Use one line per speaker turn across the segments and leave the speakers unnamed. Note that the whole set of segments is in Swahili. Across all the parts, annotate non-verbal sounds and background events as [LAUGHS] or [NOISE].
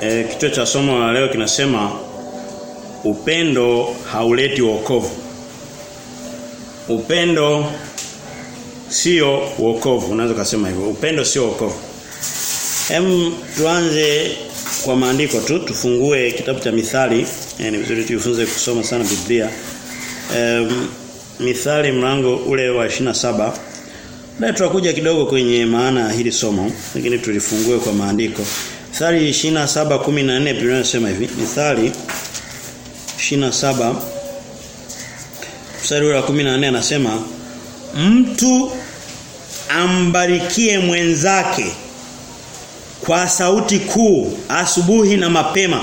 E, kichwa cha somo la leo kinasema upendo hauleti wokovu. Upendo sio wokovu, unaweza kusema hivyo. Upendo sio wokovu. Hem tuanze kwa maandiko tu, tufungue kitabu cha Mithali. E, ni vizuri tujifunze kusoma sana Biblia. E, Mithali mlango ule wa 27. Leo tutakuja kidogo kwenye maana ya hili somo, lakini tulifungue kwa maandiko. Mithali 27:14 Biblia inasema hivi. Mithali 27 mstari wa 14 anasema mtu ambarikie mwenzake kwa sauti kuu asubuhi na mapema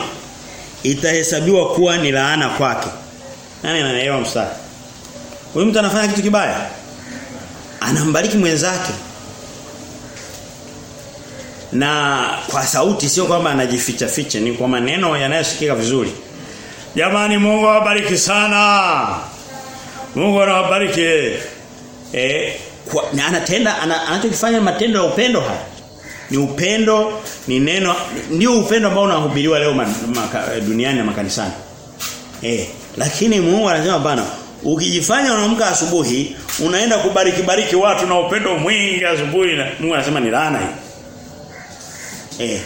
itahesabiwa kuwa ni laana kwake. Nani anaelewa mstari? Huyu mtu anafanya kitu kibaya. Anambariki mwenzake. Na kwa sauti sio kwamba anajificha ficha ni kwa maneno yanayosikika vizuri. Jamani Mungu awabariki sana. Mungu anawabariki. Eh kwa, na anatenda ana, anachokifanya matendo ya upendo haya. Ni upendo, ni neno, ndio upendo ambao unahubiriwa leo ma, ma, duniani na makanisani. Eh, lakini Mungu anasema bana, ukijifanya unaamka asubuhi, unaenda kubariki bariki watu na upendo mwingi asubuhi na Mungu anasema ni laana hii. Eh,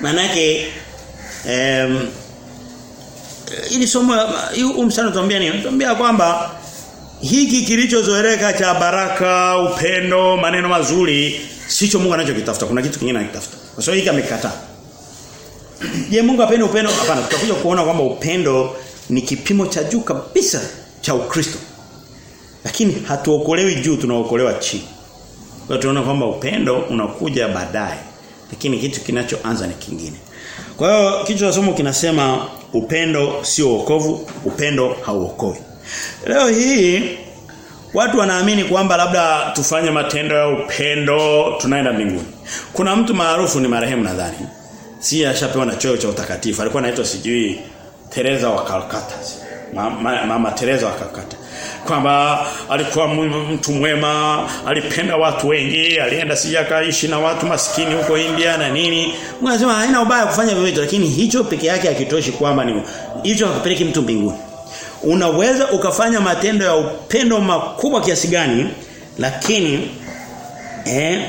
manake em ili somo huu msana tuambia nini? Tuambia kwamba hiki kilichozoeleka cha baraka, upendo, maneno mazuri sicho Mungu anachokitafuta. Kuna kitu kingine anakitafuta. Kwa sababu hiki amekataa. Je, Mungu apende upendo? Hapana, tutakuja kuona kwamba upendo ni kipimo cha juu kabisa cha Ukristo. Lakini hatuokolewi juu, tunaokolewa chini. Kwa tunaona kwamba upendo unakuja baadaye. Lakini kitu kinachoanza ni kingine. Kwa hiyo kichwa cha somo kinasema upendo sio wokovu, upendo hauokoi. Leo hii watu wanaamini kwamba labda tufanye matendo ya upendo tunaenda mbinguni. Kuna mtu maarufu ni marehemu nadhani. Si ashapewa na cheo cha utakatifu. Alikuwa anaitwa sijui Teresa wa Calcutta. Mama, mama Teresa wa Calcutta. Kwamba alikuwa mtu mwema, alipenda watu wengi, alienda sijakaishi na watu maskini huko India na nini. Mwanasema haina ubaya kufanya vivyo lakini hicho peke yake hakitoshi kwamba ni hicho hakupeleki mtu mbinguni. Unaweza ukafanya matendo ya upendo makubwa kiasi gani lakini eh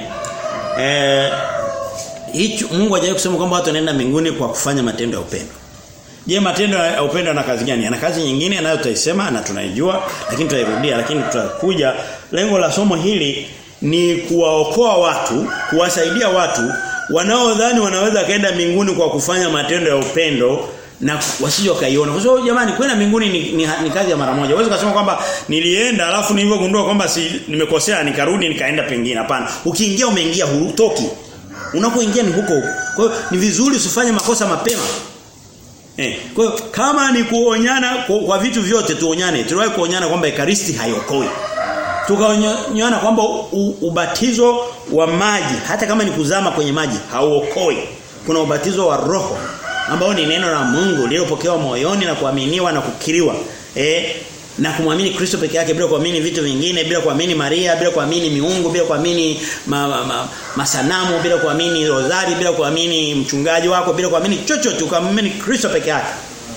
eh hicho Mungu hajawahi kusema kwamba watu wanaenda mbinguni kwa kufanya matendo ya upendo. Je, matendo ya upendo yana kazi gani? ana kazi nyingine nayo tutaisema na tunaijua lakini tutairudia lakini tutakuja lengo la somo hili ni kuwaokoa watu, kuwasaidia watu wanaodhani wanaweza kaenda mbinguni kwa kufanya matendo ya upendo na wasije kaiona. Kwa sababu jamani kwenda mbinguni ni, ni, ni kazi ya mara moja. Uweze kusema kwamba nilienda alafu nilivyogundua kwamba si nimekosea nikarudi nikaenda pengine. Hapana. Ukiingia umeingia hutoki. Unapoingia ni huko. Kwa hiyo ni vizuri usifanye makosa mapema. Eh, kwa hiyo kama ni kuonyana kwa, kwa vitu vyote tuonyane. Tuliwahi kuonyana kwamba ekaristi haiokoi. Tukaonyana kwamba ubatizo wa maji hata kama ni kuzama kwenye maji hauokoi. Kuna ubatizo wa roho ambao ni neno la Mungu lililopokewa moyoni na kuaminiwa na kukiriwa. Eh, na kumwamini Kristo peke yake bila kuamini vitu vingine, bila kuamini Maria, bila kuamini miungu, bila kuamini ma, ma, ma, masanamu, bila kuamini rozari, bila kuamini mchungaji wako, bila kuamini chochote, ukamwamini Kristo peke yake.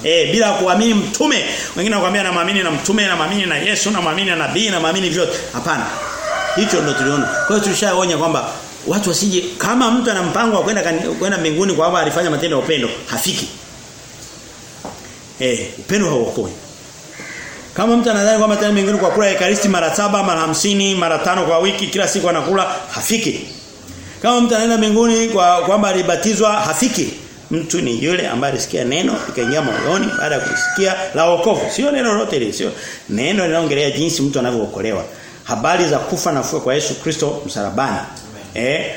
Eh, bila kuamini mtume. Wengine wanakuambia na maamini na mtume, na maamini na Yesu, na maamini na nabii, na maamini vyote. Hapana. Hicho ndio tuliona. Kwa hiyo tulishaonya kwamba watu wasije kama mtu ana mpango wa kwenda kwenda mbinguni kwa sababu alifanya matendo ya upendo, hafiki. Eh, upendo hauokoi. Kama mtu anadhani kwamba tena mbinguni kwa kula ekaristi mara saba, mara hamsini, mara tano kwa wiki, kila siku anakula, hafiki. Kama mtu anaenda mbinguni kwa kwamba alibatizwa, hafiki. Mtu ni yule ambaye alisikia neno likaingia moyoni baada ya kusikia la wokovu. Sio neno lolote ile, sio neno linaongelea jinsi mtu anavyookolewa. Habari za kufa na kufua kwa Yesu Kristo msalabani. Eh,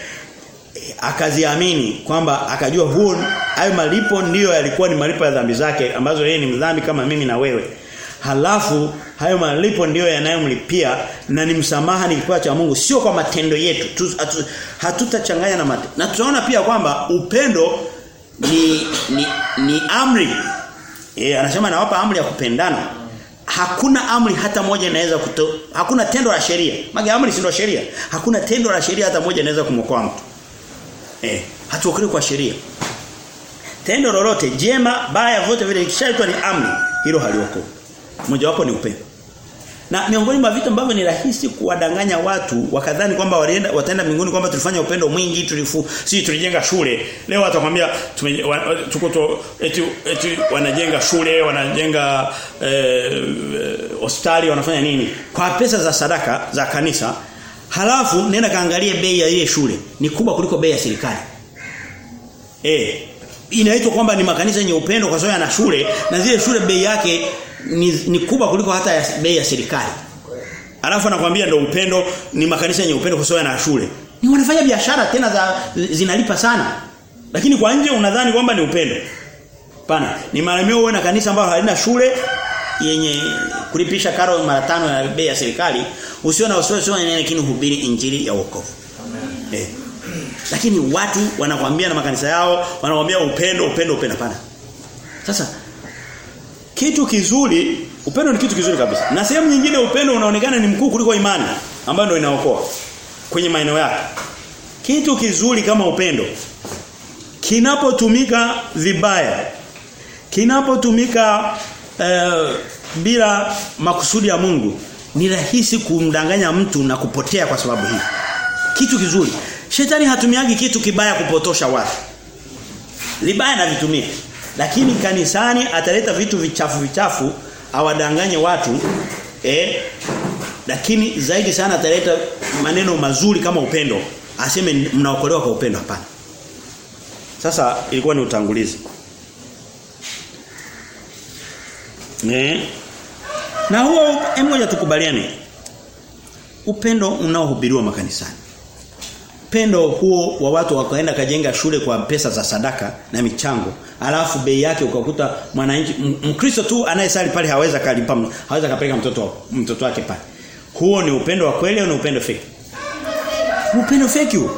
akaziamini kwamba akajua huo hayo malipo ndiyo yalikuwa ni malipo ya dhambi zake ambazo yeye ni mdhambi kama mimi na wewe. Halafu hayo malipo ndiyo yanayomlipia na ni msamaha ni kipawa cha Mungu sio kwa matendo yetu. Hatutachanganya na matendo. Na tunaona pia kwamba upendo ni ni, ni amri. e, anasema nawapa amri ya kupendana. Hakuna amri hata moja inaweza kuto hakuna tendo la sheria. Mage amri si ndio sheria. Hakuna tendo la sheria hata moja inaweza kumwokoa mtu. Eh, hatuokolewi kwa sheria. tendo lolote jema baya vote vile ikishaitwa ni amri hilo halioko mmoja wapo ni upendo na miongoni mwa vitu ambavyo ni rahisi kuwadanganya watu wakadhani kwamba walienda wataenda mbinguni kwamba tulifanya upendo mwingi tulifu si tulijenga shule. Leo watakwambia tuko tu, eti, eti wanajenga shule wanajenga hospitali eh, wanafanya nini? Kwa pesa za sadaka za kanisa. Halafu nenda kaangalie bei ya ile shule. Ni kubwa kuliko bei ya serikali. Eh inaitwa kwamba ni makanisa yenye upendo kwa sababu yana shule na zile shule bei yake ni, ni kubwa kuliko hata ya bei ya serikali. Alafu anakuambia ndio upendo ni makanisa yenye upendo kwa na shule. Ni wanafanya biashara tena za zinalipa sana. Lakini kwa nje unadhani kwamba ni upendo. Pana, ni mara mio uwe na kanisa ambalo halina shule yenye kulipisha karo mara tano ya bei ya serikali, usio na wasiwasi wao lakini hubiri injili ya wokovu. Amen. Eh. Lakini watu wanakwambia na makanisa yao, wanakwambia upendo, upendo, upendo pana. Sasa kitu kizuri, upendo ni kitu kizuri kabisa. Na sehemu nyingine upendo unaonekana ni mkuu kuliko imani ambayo ndio inaokoa kwenye maeneo yake. Kitu kizuri kama upendo kinapotumika vibaya kinapotumika uh, bila makusudi ya Mungu ni rahisi kumdanganya mtu na kupotea kwa sababu hii. Kitu kizuri. Shetani hatumiagi kitu kibaya kupotosha watu. Libaya na vitumia. Lakini kanisani ataleta vitu vichafu vichafu awadanganye watu eh lakini zaidi sana ataleta maneno mazuri kama upendo. Aseme mnaokolewa kwa upendo hapana. Sasa ilikuwa ni utangulizi. Ne na huo mmoja tukubaliane. Upendo unaohubiriwa makanisani upendo huo wa watu wakaenda kajenga shule kwa pesa za sadaka na michango. Alafu bei yake ukakuta mwananchi mkristo tu anayesali pale haweza kalipa haweza kapeleka mtoto mtoto wake pale. Huo ni upendo wa kweli au ni upendo fake? Upendo fake huo.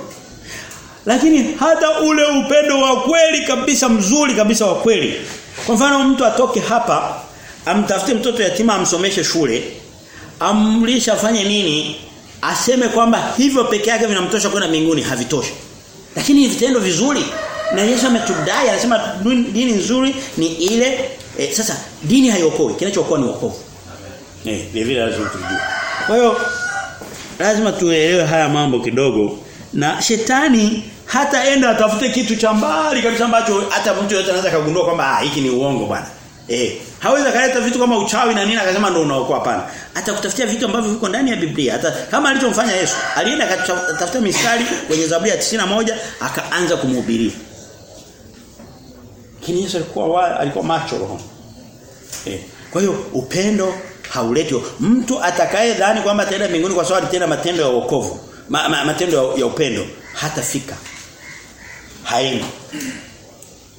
Lakini hata ule upendo wa kweli kabisa mzuri kabisa wa kweli. Kwa mfano mtu atoke hapa amtafute mtoto yatima amsomeshe shule amlisha afanye nini aseme kwamba hivyo peke yake vinamtosha kwenda mbinguni. Havitoshi. Lakini vitendo vizuri. Na Yesu ametudai anasema dini nzuri ni ile e, sasa dini haiokoi kinachookoa ni wokovu. Eh vile vile lazima tujue. Kwa hiyo lazima tuelewe haya mambo kidogo. Na shetani hata enda atafute kitu cha mbali kabisa ambacho hata mtu yote anaweza kagundua kwamba ah hiki ni uongo bwana eh hawezi kaleta vitu kama uchawi na nini akasema ndio unaokoa. Hapana. Atakutafutia vitu ambavyo viko ndani ya Biblia. Hata kama alichomfanya Yesu alienda akatafuta mistari kwenye Zaburi ya 91 akaanza kumhubiria lakini Yesu alikuwa alikuwa macho roho. Eh kwa hiyo upendo hauleti. Mtu atakaye dhani kwamba ataenda mbinguni kwa sababu alitenda matendo ya wokovu ma, ma, matendo ya, upendo hatafika. Haini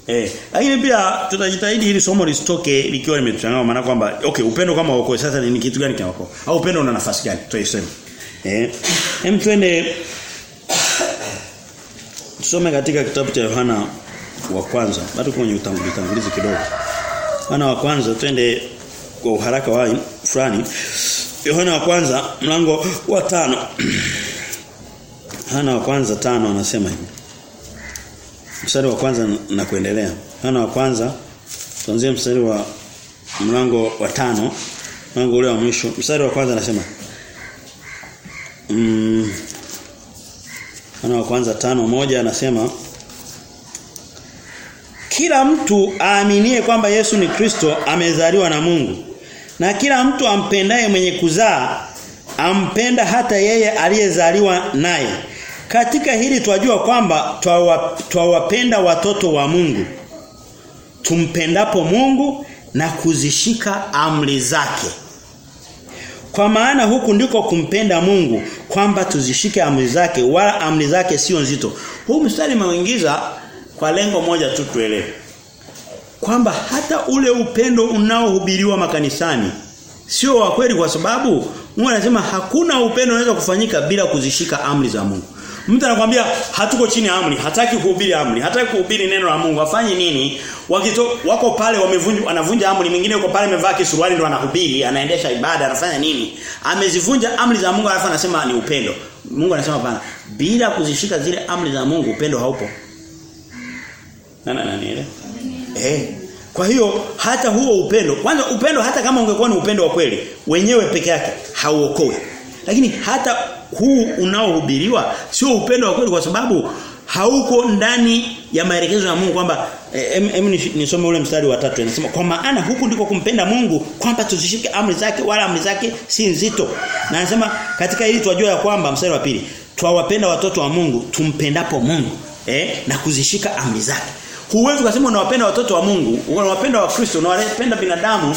Eh, lakini pia tutajitahidi hili somo lisitoke likiwa limetuchanganya maana kwamba okay upendo kama wokoe sasa ni kitu gani kinaokoa? Au upendo una nafasi gani? Tuiseme. Eh, hem twende tusome katika kitabu cha Yohana wa kwanza. Bado kwenye utangulizi tangulizi kidogo. Yohana wa kwanza twende kwa uharaka wa fulani. Yohana wa kwanza mlango wa tano [CLEARS THROAT] Yohana wa kwanza tano anasema hivi. Mstari wa kwanza na kuendelea. Yohana wa kwanza tuanzie mstari wa mlango wa tano mlango ule wa mwisho. Mstari wa kwanza anasema mm, Yohana wa kwanza tano moja anasema kila mtu aaminie kwamba Yesu ni Kristo amezaliwa na Mungu. Na kila mtu ampendaye mwenye kuzaa ampenda hata yeye aliyezaliwa naye. Katika hili twajua kwamba twawapenda watoto wa Mungu. Tumpendapo Mungu na kuzishika amri zake. Kwa maana huku ndiko kumpenda Mungu kwamba tuzishike amri zake wala amri zake sio nzito. Huu mstari umeingiza kwa lengo moja tu tuelewe. Kwamba hata ule upendo unaohubiriwa makanisani sio wa kweli kwa sababu Mungu anasema hakuna upendo unaweza kufanyika bila kuzishika amri za Mungu. Mtu anakuambia hatuko chini ya amri, hataki kuhubiri amri, hataki kuhubiri neno la Mungu, afanye nini? Wakito wako pale wamevunja wanavunja amri, mwingine yuko pale amevaa kisuruali ndo anahubiri, anaendesha ibada, anafanya nini? Amezivunja amri za Mungu alafu anasema ni upendo. Mungu anasema hapana, bila kuzishika zile amri za Mungu upendo haupo. Nana nani ile? Eh. Kwa hiyo hata huo upendo, kwanza upendo hata kama ungekuwa ni upendo wa kweli, wenyewe peke yake hauokoi. Lakini hata huu unaohubiriwa sio upendo wa kweli kwa sababu hauko ndani ya maelekezo ya Mungu kwamba em, em nisome ule mstari wa tatu anasema kwa maana huku ndiko kumpenda Mungu kwamba tuzishike amri zake wala amri zake si nzito. Na anasema katika hili twajua ya kwamba mstari wa pili twawapenda watoto wa Mungu tumpendapo Mungu eh na kuzishika amri zake. Huwezi kusema unawapenda watoto wa Mungu, unawapenda wa Kristo, unawapenda binadamu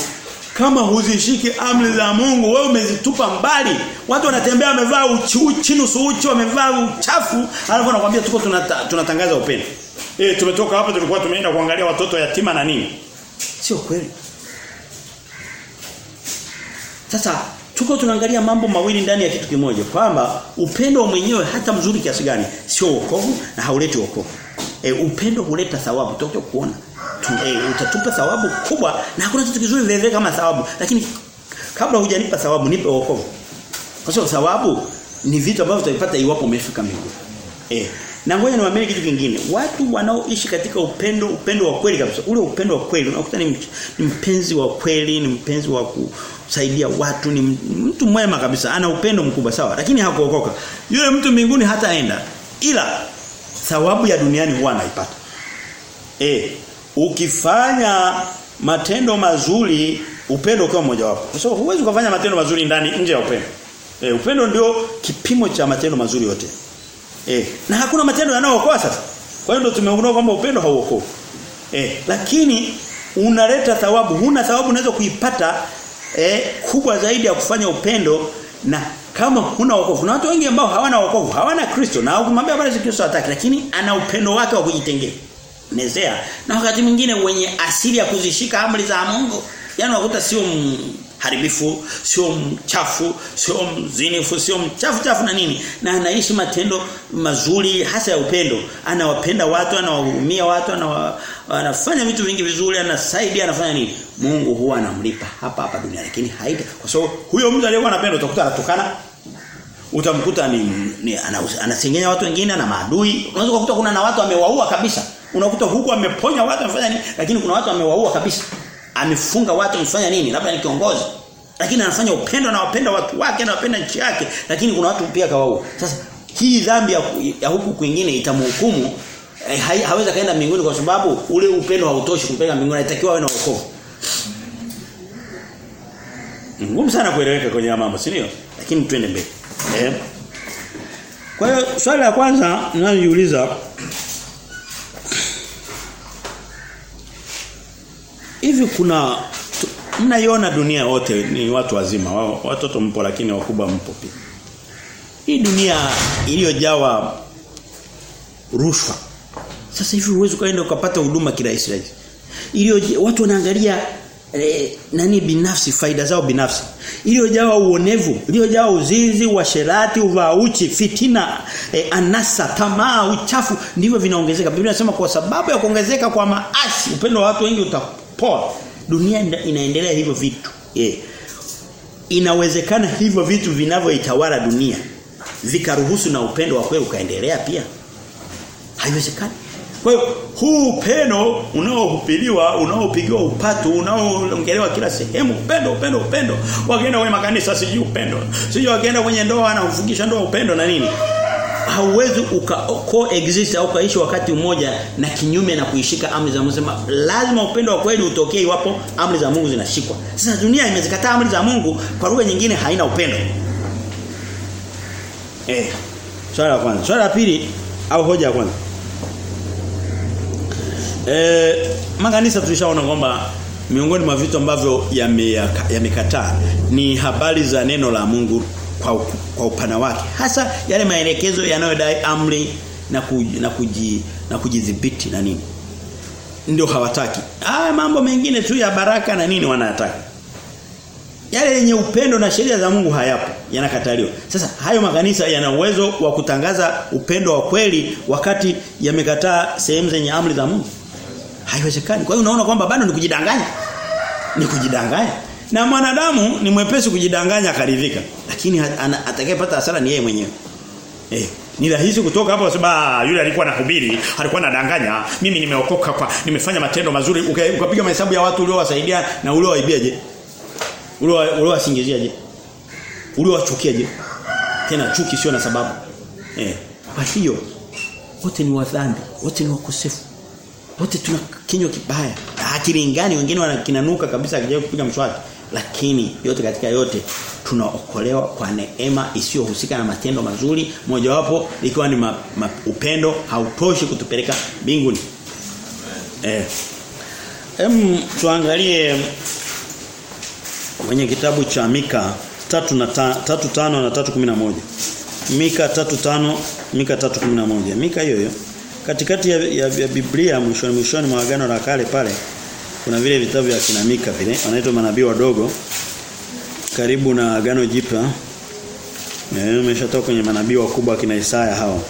kama huzishiki amri za Mungu wewe umezitupa mbali. Watu wanatembea wamevaa uchi nusu wamevaa uchafu alafu anakuambia tuko tunata, tunatangaza upendo. Eh tumetoka hapa tulikuwa tumeenda kuangalia watoto yatima na nini. Sio kweli. Sasa tuko tunaangalia mambo mawili ndani ya kitu kimoja kwamba upendo mwenyewe hata mzuri kiasi gani sio wokovu na hauleti wokovu. E, upendo huleta thawabu. Tutakuja kuona e, utatupa thawabu kubwa na hakuna kitu kizuri vile kama thawabu. Lakini kabla hujanipa thawabu nipe wokovu. Kwa sababu thawabu ni vitu ambavyo utavipata iwapo umefika mbinguni. Eh na ngoja niwaambie kitu kingine. Watu wanaoishi katika upendo upendo wa kweli kabisa ule upendo wa kweli unakuta ni, ni mpenzi wa kweli ni mpenzi wa kusaidia watu ni mtu mwema kabisa ana upendo mkubwa sawa lakini hakuokoka. Yule mtu mbinguni hataenda ila thawabu ya duniani huwa anaipata. Eh ukifanya matendo mazuri upendo ukiwa mmoja wapo kwa sababu huwezi kufanya matendo mazuri ndani nje ya upendo. E, upendo ndio kipimo cha matendo mazuri yote. E, na hakuna matendo yanayookoa sasa. Kwa hiyo ndio tumeona kwamba upendo hauokoi e, lakini unaleta thawabu. Huna thawabu unaweza kuipata e, kubwa zaidi ya kufanya upendo na kama huna wokovu. Na watu wengi ambao hawana wokovu hawana Kristo na ukimwambia za Kristo hataki lakini ana upendo wake wa kujitengea nezea. Na wakati mwingine wenye asili ya kuzishika amri za Mungu yani unakuta sio haribifu sio mchafu sio mzinifu sio mchafu chafu na nini na anaishi matendo mazuri hasa ya upendo. Anawapenda watu anawahurumia watu anawa, anafanya vitu vingi vizuri anasaidia anafanya nini? Mungu huwa anamlipa hapa hapa duniani lakini haita kwa sababu huyo mtu aliyekuwa anapenda utakuta anatukana. Utamkuta ni, ni anasengenya watu wengine na maadui. Unaweza kukuta kuna na watu amewaua kabisa unakuta huku ameponya watu amefanya nini? Lakini kuna watu amewaua kabisa. Amefunga watu amefanya nini? Labda ni kiongozi. Lakini anafanya upendo na wapenda watu wake na wapenda nchi yake. Lakini kuna watu pia kawaua sasa hii dhambi ya, ya huku kwingine itamhukumu eh, haweza kaenda mbinguni kwa sababu ule upendo hautoshi kumpeleka mbinguni anatakiwa awe na wokovu. Ngumu sana kueleweka kwenye mambo si ndio? Lakini twende mbele. Eh. Kwa hiyo swali la kwanza ninalojiuliza hivi kuna mnaiona dunia wote ni watu wazima watoto mpo lakini wakubwa mpo pia. Hii dunia iliyojawa rushwa sasa hivi uwezo kaenda ukapata huduma kirahisi rahisi iliyo watu wanaangalia eh, nani binafsi faida zao binafsi. Iliyojawa uonevu iliyojawa uzinzi uasherati, uvauchi fitina eh, anasa tamaa uchafu ndivyo vinaongezeka. Biblia inasema kwa sababu ya kuongezeka kwa maasi upendo wa watu wengi utapoa dunia inaendelea hivyo vitu Yeah. inawezekana hivyo vitu vinavyoitawala dunia vikaruhusu na upendo wa kweli ukaendelea pia haiwezekani kwa hiyo huu upendo unaohupiliwa, unaopigiwa upatu, unaoongelewa kila sehemu, upendo, upendo, upendo. Wakienda kwenye makanisa siji upendo. Siji wakienda kwenye ndoa anafungisha ndoa upendo na nini? Hauwezi uka au kaishi wakati mmoja na kinyume na kuishika amri za Mungu. Sema lazima upendo wa kweli utokee iwapo amri za Mungu zinashikwa. Sasa dunia imezikataa amri za Mungu, kwa lugha nyingine haina upendo. Eh. Swala la kwanza. Swala la pili au hoja ya kwanza. Eh, makanisa tulishaona kwamba miongoni mwa vitu ambavyo yamekataa yame ni habari za neno la Mungu kwa, kwa upana wake. Hasa yale maelekezo yanayodai amri na kuji, na kuji, na kujidhibiti na nini. Ndio hawataki. Haya mambo mengine tu ya baraka na nini wanayataka. Yale yenye upendo na sheria za Mungu hayapo yanakataliwa. Sasa hayo makanisa yana uwezo wa kutangaza upendo wa kweli wakati yamekataa sehemu zenye amri za Mungu? Haiwezekani. Kwa hiyo unaona kwamba bado ni kujidanganya. Ni kujidanganya na mwanadamu ni mwepesi kujidanganya akaridhika lakini atakayepata hasara ni yeye mwenyewe Eh, ni rahisi kutoka hapo usema yule alikuwa anahubiri, alikuwa anadanganya, mimi nimeokoka kwa nimefanya matendo mazuri, ukapiga mahesabu ya watu uliowasaidia na uliowaibiaje? Uliowasingiziaje? Uliowachukiaje? Tena chuki sio na sababu. Eh, kwa hiyo wote ni wadhambi, wote ni wakosefu. Wote tuna kinywa kibaya. Hakilingani wengine wanakinanuka kabisa akijaribu kupiga mswaki. Lakini yote katika yote tunaokolewa kwa neema isiyohusika na matendo mazuri mojawapo ikiwa ni ma, ma, upendo hautoshi kutupeleka mbinguni. Eh. Em tuangalie kwenye kitabu cha Mika 3 na 3:5 na 3:11. Mika 3:5 Mika 3:11. Mika hiyo hiyo katikati ya, ya, ya Biblia mwishoni mwishoni mwa agano la kale pale kuna vile vitabu vya kinamika vile wanaitwa manabii wadogo karibu na agano jipya. Eh umeshatoka kwenye manabii wakubwa kina Isaya hao.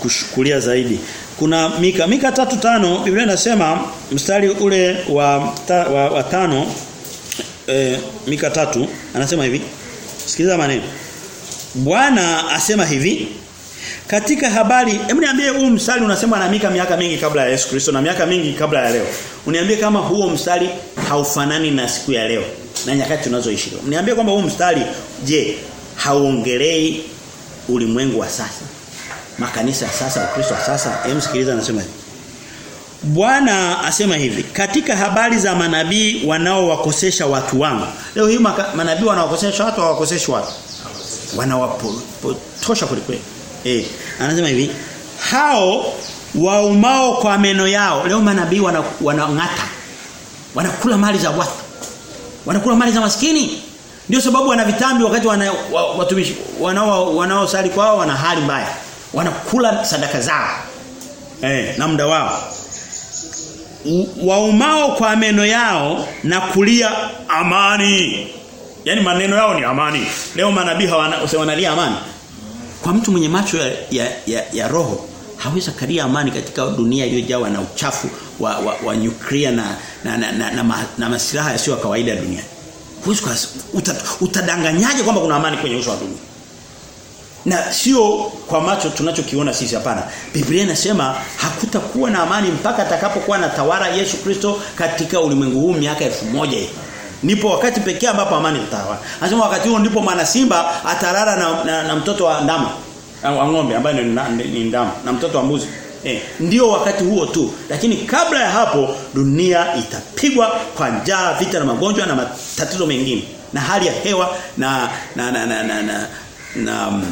Kushukulia zaidi. Kuna Mika Mika tatu tano Biblia inasema mstari ule wa ta, wa, wa tano e, Mika tatu anasema hivi. Sikiliza maneno. Bwana asema hivi katika habari hebu niambie huu mstari unasema na Mika miaka mingi kabla ya Yesu Kristo na miaka mingi kabla ya leo. Uniambie kama huo mstari haufanani na siku ya leo na nyakati tunazoishi leo. Niambie kwamba huu mstari je hauongelei ulimwengu wa sasa? Makanisa ya sasa Kristo wa sasa? Hem sikiliza anasema hivi. Bwana asema hivi katika habari za manabii wanaowakosesha watu wangu. Leo hii manabii wanaokosesha watu hawakoseshi watu. Wanawapotosha kweli Eh, anasema hivi, hao waumao kwa meno yao, leo manabii wanang'ata. Wana wanakula mali za watu. Wanakula mali za maskini. Ndio sababu wana vitambi wakati wana watumishi wanao wanaosali kwao wana hali mbaya. Wanakula sadaka zao. Eh, na muda wao. Waumao kwa meno yao na kulia amani. Yaani maneno yao ni amani. Leo manabii wanalia amani kwa mtu mwenye macho ya, ya, ya, ya roho hawezi kalia amani katika dunia iliyojawa na uchafu wa, wa, wa nyuklia na na na, na, na, na, na masilaha yasiyo kawaida duniani. Huwezi utadanganyaje kwamba kuna amani kwenye uso wa dunia? Na sio kwa macho tunachokiona sisi hapana. Biblia inasema hakutakuwa na amani mpaka atakapokuwa na tawala Yesu Kristo katika ulimwengu huu miaka elfu moja hii. Ndipo wakati pekee ambapo amani itatawala. Anasema wakati huo ndipo mwana simba atalala na, na, na mtoto wa ndama wa ng'ombe ambaye ni, ndama na mtoto wa mbuzi. Eh, ndio wakati huo tu. Lakini kabla ya hapo dunia itapigwa kwa njaa, vita na magonjwa na matatizo mengine na hali ya hewa na na na na na, na, na, na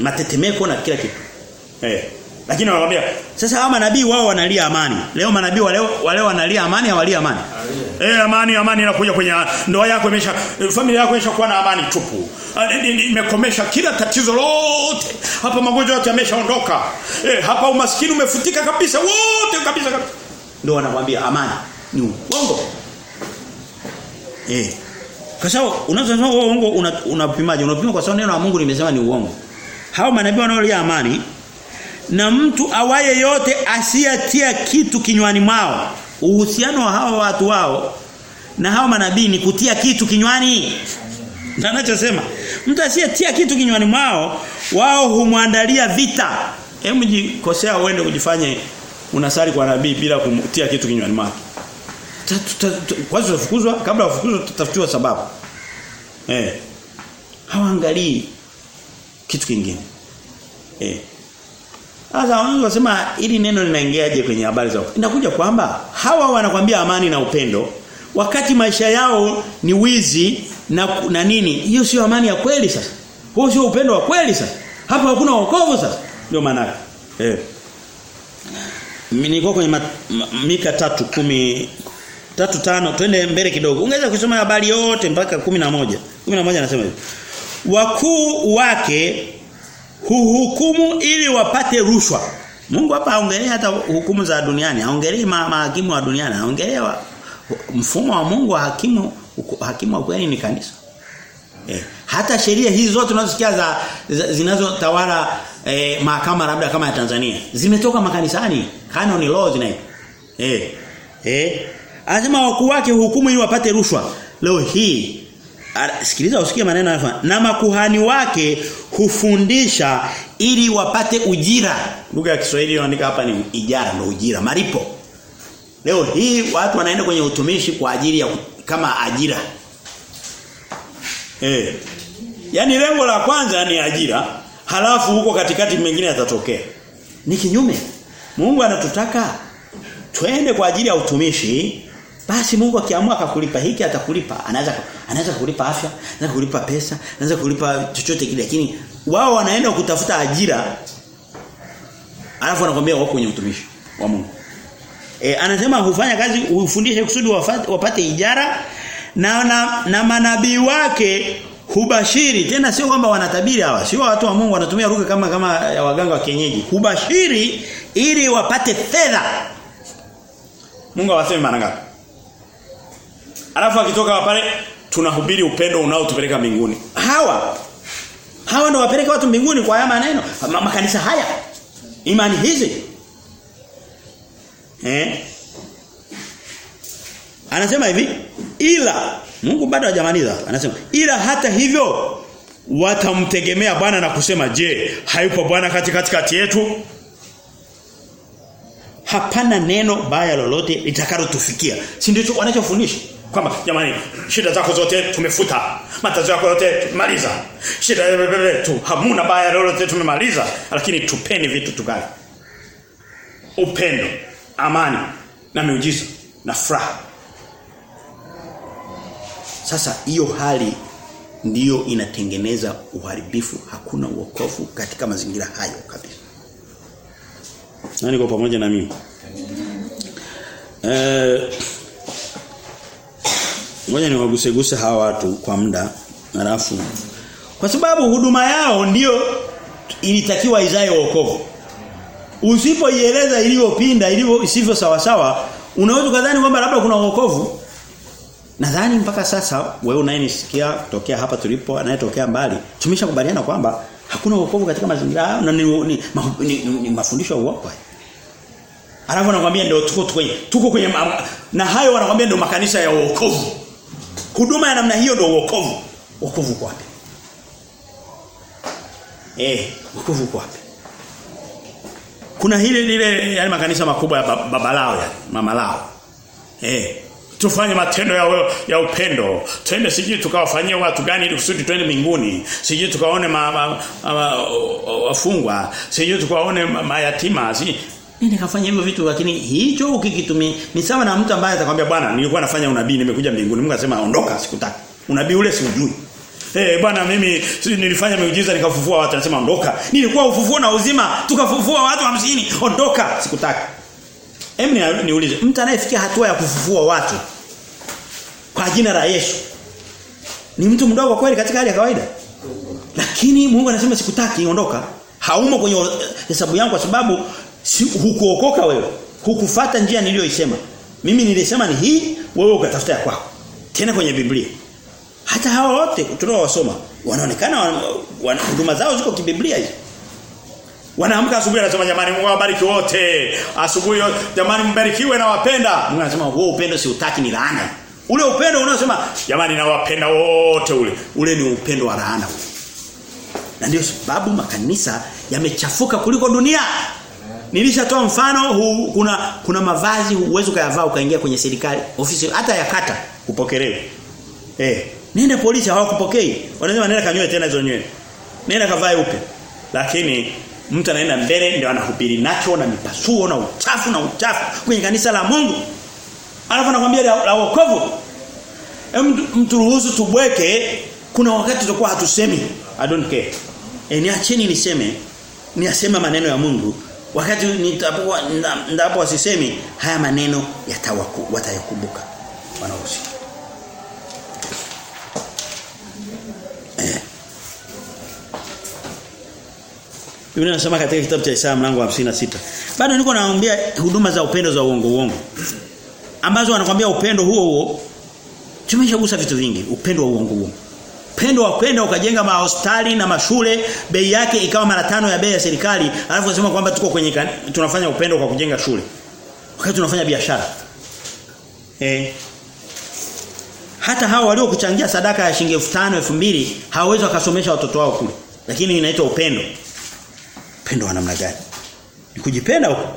matetemeko na kila kitu. Eh. Lakini wanawaambia sasa hawa manabii wao wanalia amani. Leo manabii wa leo wale wanalia amani hawalia amani. Eh hey, amani amani inakuja kwenye ndoa yako imesha familia yako imeshakuwa na amani tupu. Imekomesha kila tatizo lote. Hapa magonjwa yote yameshaondoka. Eh hapa umaskini umefutika kabisa wote kabisa kabisa. Ndio wanakuambia amani ni uongo. Eh. Kwa sababu unazosema uongo unapimaje? Unapima kwa sababu neno la Mungu limesema ni uongo. Hao manabii wanaolia amani na mtu awaye yote asiyatia kitu kinywani mwao. Uhusiano wa hawa watu wao na hawa manabii ni kutia kitu kinywani. Anachosema. Mtu asiyetia kitu kinywani mwao, wao humwandalia vita. Hebu jikosea uende kujifanye unasali kwa nabii bila kumtia kitu kinywani mwake. Kwanza tafukuzwa kabla ufukuzwe tutafutiwa sababu. Eh. Hawaangalii kitu kingine. Eh. Sasa wengi wasema ili neno linaingiaje kwenye habari zao? Inakuja kwamba hawa wanakwambia amani na upendo wakati maisha yao ni wizi na, na nini? Hiyo sio amani ya kweli sasa. Huo sio upendo wa kweli sasa. Hapa hakuna wokovu sasa. Ndio maana. Eh. Nilikuwa kwenye mat, Mika 3:10 tatu tano twende mbele kidogo. Ungeweza kusoma habari yote mpaka 11. 11 anasema hivi. Wakuu wake huhukumu ili wapate rushwa. Mungu hapa haongelei hata hukumu za duniani, haongelei mahakimu wa duniani, haongelea mfumo wa Mungu wa hakimu hakimu wa kweli ni kanisa. Eh, hata sheria hizi zote tunazosikia za, za zinazotawala eh, mahakama labda kama ya Tanzania zimetoka makanisani, canon law zinaitwa. Eh. Eh. Anasema wakuu wake hukumu ili wapate rushwa. Leo hii sikiliza usikie maneno haya na makuhani wake hufundisha ili wapate ujira. Lugha ya Kiswahili inaandika hapa ni ijara ndio ujira, malipo. Leo hii watu wanaenda kwenye utumishi kwa ajili ya kama ajira. Eh. yani lengo la kwanza ni ajira, halafu huko katikati mengine yatatokea. Ni kinyume. Mungu anatutaka twende kwa ajili ya utumishi. Basi Mungu akiamua akakulipa hiki atakulipa. Anaweza anaweza kukulipa afya, anaweza kukulipa pesa, anaweza kukulipa chochote kile lakini wao wanaenda kutafuta ajira. Alafu anakuambia wako kwenye utumishi wa Mungu. E, anasema hufanya kazi ufundishe kusudi wapate ijara na na, na manabii wake hubashiri tena sio kwamba wanatabiri hawa sio watu wa Mungu wanatumia lugha kama kama ya waganga wa kienyeji hubashiri ili wapate fedha Mungu awaseme mara ngapi Alafu akitoka pale tunahubiri upendo unaotupeleka mbinguni. Hawa hawa ndio wapeleka watu mbinguni kwa haya maneno. Makanisa haya imani hizi. Eh? Anasema hivi ila Mungu bado hajamaliza. Anasema ila hata hivyo watamtegemea Bwana na kusema je hayupo Bwana kati yetu? Hapana neno baya lolote litakalotufikia. Si ndicho wanachofundisha kwamba jamani shida zako zote tumefuta. Matatizo yako yote tumemaliza. Shida tu hamuna baya lolote tumemaliza. Lakini tupeni vitu tugali. Upendo amani na miujiza na furaha. Sasa hiyo hali ndiyo inatengeneza uharibifu. Hakuna uokofu katika mazingira hayo kabisa. Nani kwa pamoja na mimi? Eh ngoja niwaguseguse hawa watu kwa muda alafu kwa sababu huduma yao ndiyo ilitakiwa izae wokovu usipoieleza iliyopinda ilivyo isivyo sawa sawa unaweza kadhani kwamba labda kuna wokovu Nadhani mpaka sasa wewe unayenisikia kutokea hapa tulipo anayetokea mbali tumeshakubaliana kwamba hakuna wokovu katika mazingira hayo na ni, ni, ni, ni, ni mafundisho ya uongo. Alafu anakuambia ndio tuko kwenye tuko kwenye na hayo wanakuambia ndio makanisa ya wokovu. Huduma ya namna hiyo ndio wokovu. Wokovu kwa wapi? Eh, wokovu kwa wapi? Kuna hili lile yale makanisa makubwa ya babalao ya mama lao. Eh, tufanye matendo ya, ya upendo twende siji tukawafanyia watu gani ili kusudi twende mbinguni siji tukaone ma, ma, ma, wafungwa siji tukaone mayatima ma siji nenda kafanya hivyo vitu lakini hicho ukikitumia ni sawa na mtu ambaye atakwambia bwana nilikuwa nafanya unabii nimekuja mbinguni. Mungu anasema ondoka sikutaki. Unabii ule siujui. Eh hey, bwana mimi nilifanya miujiza nikafufua watu. Anasema ondoka. Nilikuwa ufufuo na uzima tukafufua watu 50 ondoka sikutaki. Hem niulize, mtu anayefikia hatua ya kufufua watu kwa jina la Yesu ni mtu mdogo kweli katika hali ya kawaida? Lakini Mungu anasema sikutaki ondoka. Haumo kwenye hesabu yangu kwa sababu si, hukuokoka wewe. Hukufata njia niliyoisema. Mimi nilisema ni hii, wewe ukatafuta ya kwako. Tena kwenye Biblia. Hata hawa wote tunaowasoma wanaonekana wana huduma zao ziko kibiblia hizo. Wanaamka asubuhi anasema jamani Mungu awabariki wote. Asubuhi jamani mbarikiwe na wapenda. Mungu anasema wewe upendo si utaki ni laana. Ule upendo unaosema jamani nawapenda wote ule. Ule ni upendo wa laana. Na ndio sababu makanisa yamechafuka kuliko dunia. Nilishatoa mfano huu kuna kuna mavazi uwezo kayavaa ukaingia kwenye serikali, ofisi hata ya kata upokelewe. Eh, nenda polisi hawakupokei. Wanasema nenda kanyoe tena hizo nywele. Nenda kavae upe. Lakini mtu anaenda mbele ndio anahubiri nacho na mipasuo na uchafu na uchafu kwenye kanisa la Mungu. Alafu anakuambia la, la wokovu. Mtu mturuhusu tubweke kuna wakati tutakuwa hatusemi I don't care. E, niacheni niseme niasema maneno ya Mungu wakati nitapokuwa ndapo wasisemi haya maneno yatawaku watayakumbuka. Eh. Biblia inasema katika kitabu cha Isaya mlango wa 56. Bado niko naambia huduma za upendo za uongo uongo. Ambazo wanakuambia upendo huo huo tumeshagusa vitu vingi, upendo wa uongo uongo. Upendo wa kwenda ukajenga mahospitali na mashule, bei yake ikawa mara tano ya bei ya serikali, alafu unasema kwamba tuko kwenye tunafanya upendo kwa kujenga shule. Wakati tunafanya biashara. Eh. Hata hao waliokuchangia sadaka ya shilingi 5000 2000 hawawezi wakasomesha watoto wao kule. Lakini inaitwa upendo. upendo wa namna gani ni kujipenda huko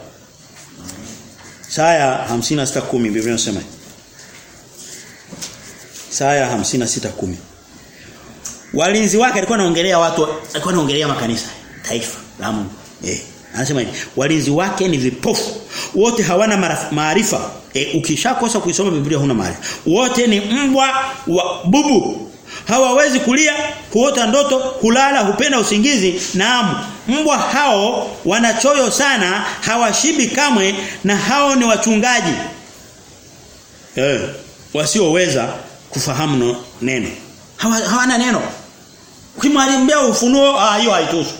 Isaya 56:10 Biblia inasema Isaya 56:10 Walinzi wake alikuwa anaongelea watu alikuwa anaongelea makanisa taifa la Mungu. Eh anasema hivi walinzi wake ni vipofu. Wote hawana maarifa. E, ukishakosa kuisoma Biblia huna maarifa. Wote ni mbwa wa bubu. Hawawezi kulia huota ndoto hulala hupenda usingizi naam mbwa hao wanachoyo sana hawashibi kamwe na hao ni wachungaji. Eh wasioweza kufahamu no, neno. Hawa, hawana neno ukimwalimbia ufunuo ah hiyo haitoshi.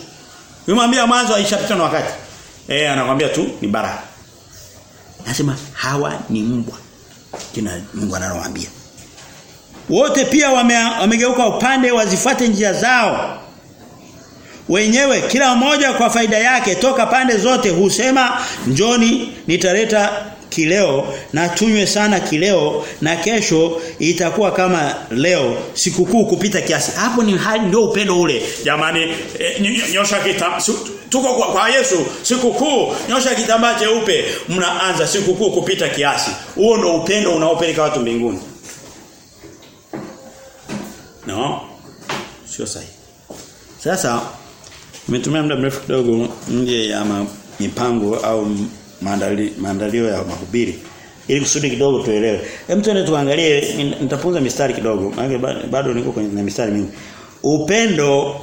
ukimwambia mwanzo aishapita na wakati eh anakuambia tu ni baraka Nasema hawa ni mbwa. Kina Mungu analowaambia. Wote pia wame, wamegeuka upande wazifuate njia zao. Wenyewe kila mmoja kwa faida yake toka pande zote husema njoni nitaleta kileo na tunywe sana kileo na kesho itakuwa kama leo sikukuu kupita kiasi. Hapo ni hali ndio upendo ule. Jamani e, nyosha tuko kwa, kwa Yesu sikukuu nyosha kitambaa cheupe mnaanza sikukuu kupita kiasi. Huo ndio upendo unaopeleka watu mbinguni. No. Sio sahihi. Sasa nimetumia muda mrefu kidogo nje ya mipango au maandali, maandalio ya mahubiri ili kusudi kidogo tuelewe. Hem tuende tuangalie nitapunza mistari kidogo maana bado niko kwenye na mistari mingi. Upendo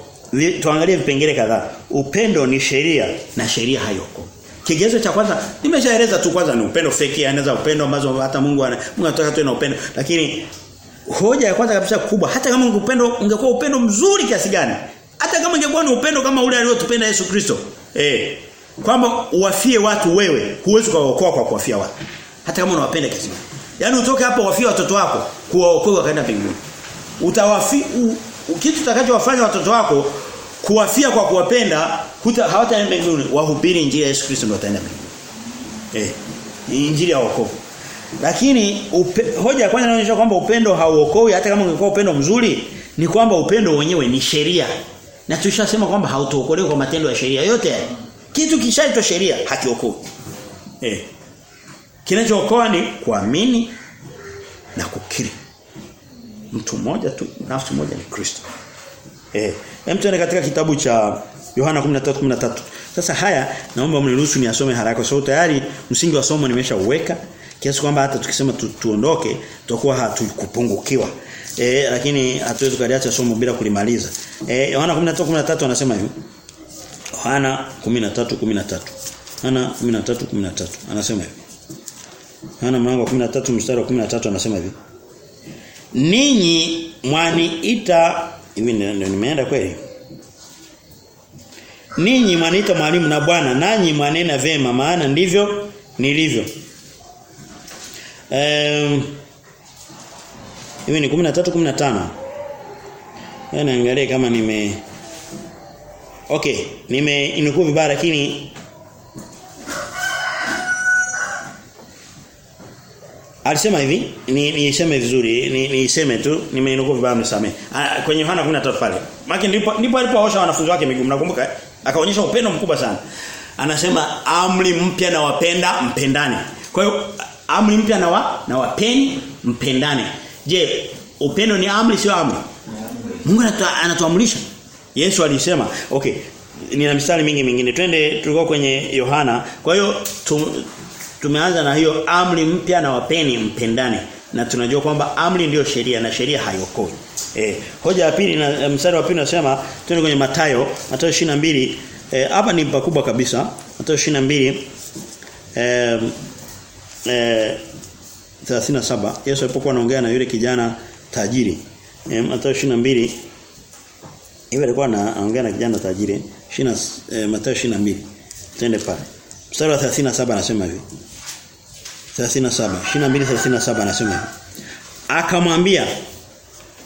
tuangalie vipengele kadhaa. Upendo ni sheria na sheria hayoko. Kigezo cha kwanza nimeshaeleza tu kwanza ni upendo feki anaweza upendo ambazo hata Mungu ana Mungu anataka tuwe na upendo lakini hoja ya kwanza kabisa kubwa hata kama upendo ungekuwa upendo mzuri kiasi gani hata kama ingekuwa ni upendo kama ule aliotupenda Yesu Kristo eh kwamba uwafie watu wewe huwezi kuwaokoa kwa kuwafia watu. Hata kama unawapenda kiasi gani. Yaani utoke hapo wafie watoto wako kuwaokoa wakaenda mbinguni. Utawafi kitu utakachowafanya watoto wako kuwafia kwa kuwapenda hawataenda mbinguni. Wahubiri injili ya Yesu Kristo ndio wataenda mbinguni. Eh injili ya wokovu. Lakini upe, hoja ya kwanza inaonyesha kwamba upendo hauokoi hata kama ungekuwa upendo mzuri ni kwamba upendo wenyewe ni sheria. Na tushasema kwamba hautuokolewi kwa matendo ya sheria yote kitu kishaitwa sheria hakiokoi. Eh. Kinachookoa ni kuamini na kukiri. Mtu mmoja tu nafsi moja ni Kristo. Eh. Hem katika kitabu cha Yohana 13:13 sasa haya naomba mniruhusu niasome haraka kwa sababu tayari msingi wa somo nimeshauweka kiasi kwamba hata tukisema tu, tuondoke tutakuwa hatukupungukiwa. Eh lakini hatuwezi kuliacha somo bila kulimaliza. Eh Yohana 13:13 anasema hivi Yohana 13:13 Yohana 13:13 anasema hivi. Yohana mlango wa 13 mstari wa 13 anasema hivi. Ninyi mwaniita hivi nimeenda kweli? Ninyi mwaniita mwalimu na bwana nanyi mwanena vema maana ndivyo nilivyo. Um, hivi ni 13 15. Yana angalia kama nime Okay, nime inukuu vibaya lakini Alisema hivi, ni niseme vizuri, ni niseme tu, nimeinukuu vibaya mnisamee. Kwenye Yohana 13 pale. Maki ndipo ndipo alipoosha wanafunzi wake miguu, mnakumbuka? Eh? Akaonyesha upendo mkubwa sana. Anasema amri mpya na wapenda mpendane. Kwa hiyo amri mpya na wa, na wapeni mpendane. Je, upendo ni amri sio amri? Mungu anatuamrisha. Yesu alisema, okay, nina mistari mingi mingine. Twende tulikuwa kwenye Yohana. Kwa hiyo tum, tumeanza na hiyo amri mpya na wapeni mpendane. Na tunajua kwamba amri ndiyo sheria na sheria haiokoi. Eh, hoja ya pili na mstari wa pili unasema twende kwenye Matayo, Matayo 22. Eh, hapa ni pakubwa kabisa. Matayo 22 eh eh 37 Yesu alipokuwa anaongea na yule kijana tajiri. Eh, Mathayo 22 Hivi alikuwa anaongea na kijana tajiri. Shina eh, Mathayo 22. Twende pale. Mstari wa 37 anasema hivi. 37, 22 37 anasema hivi. Akamwambia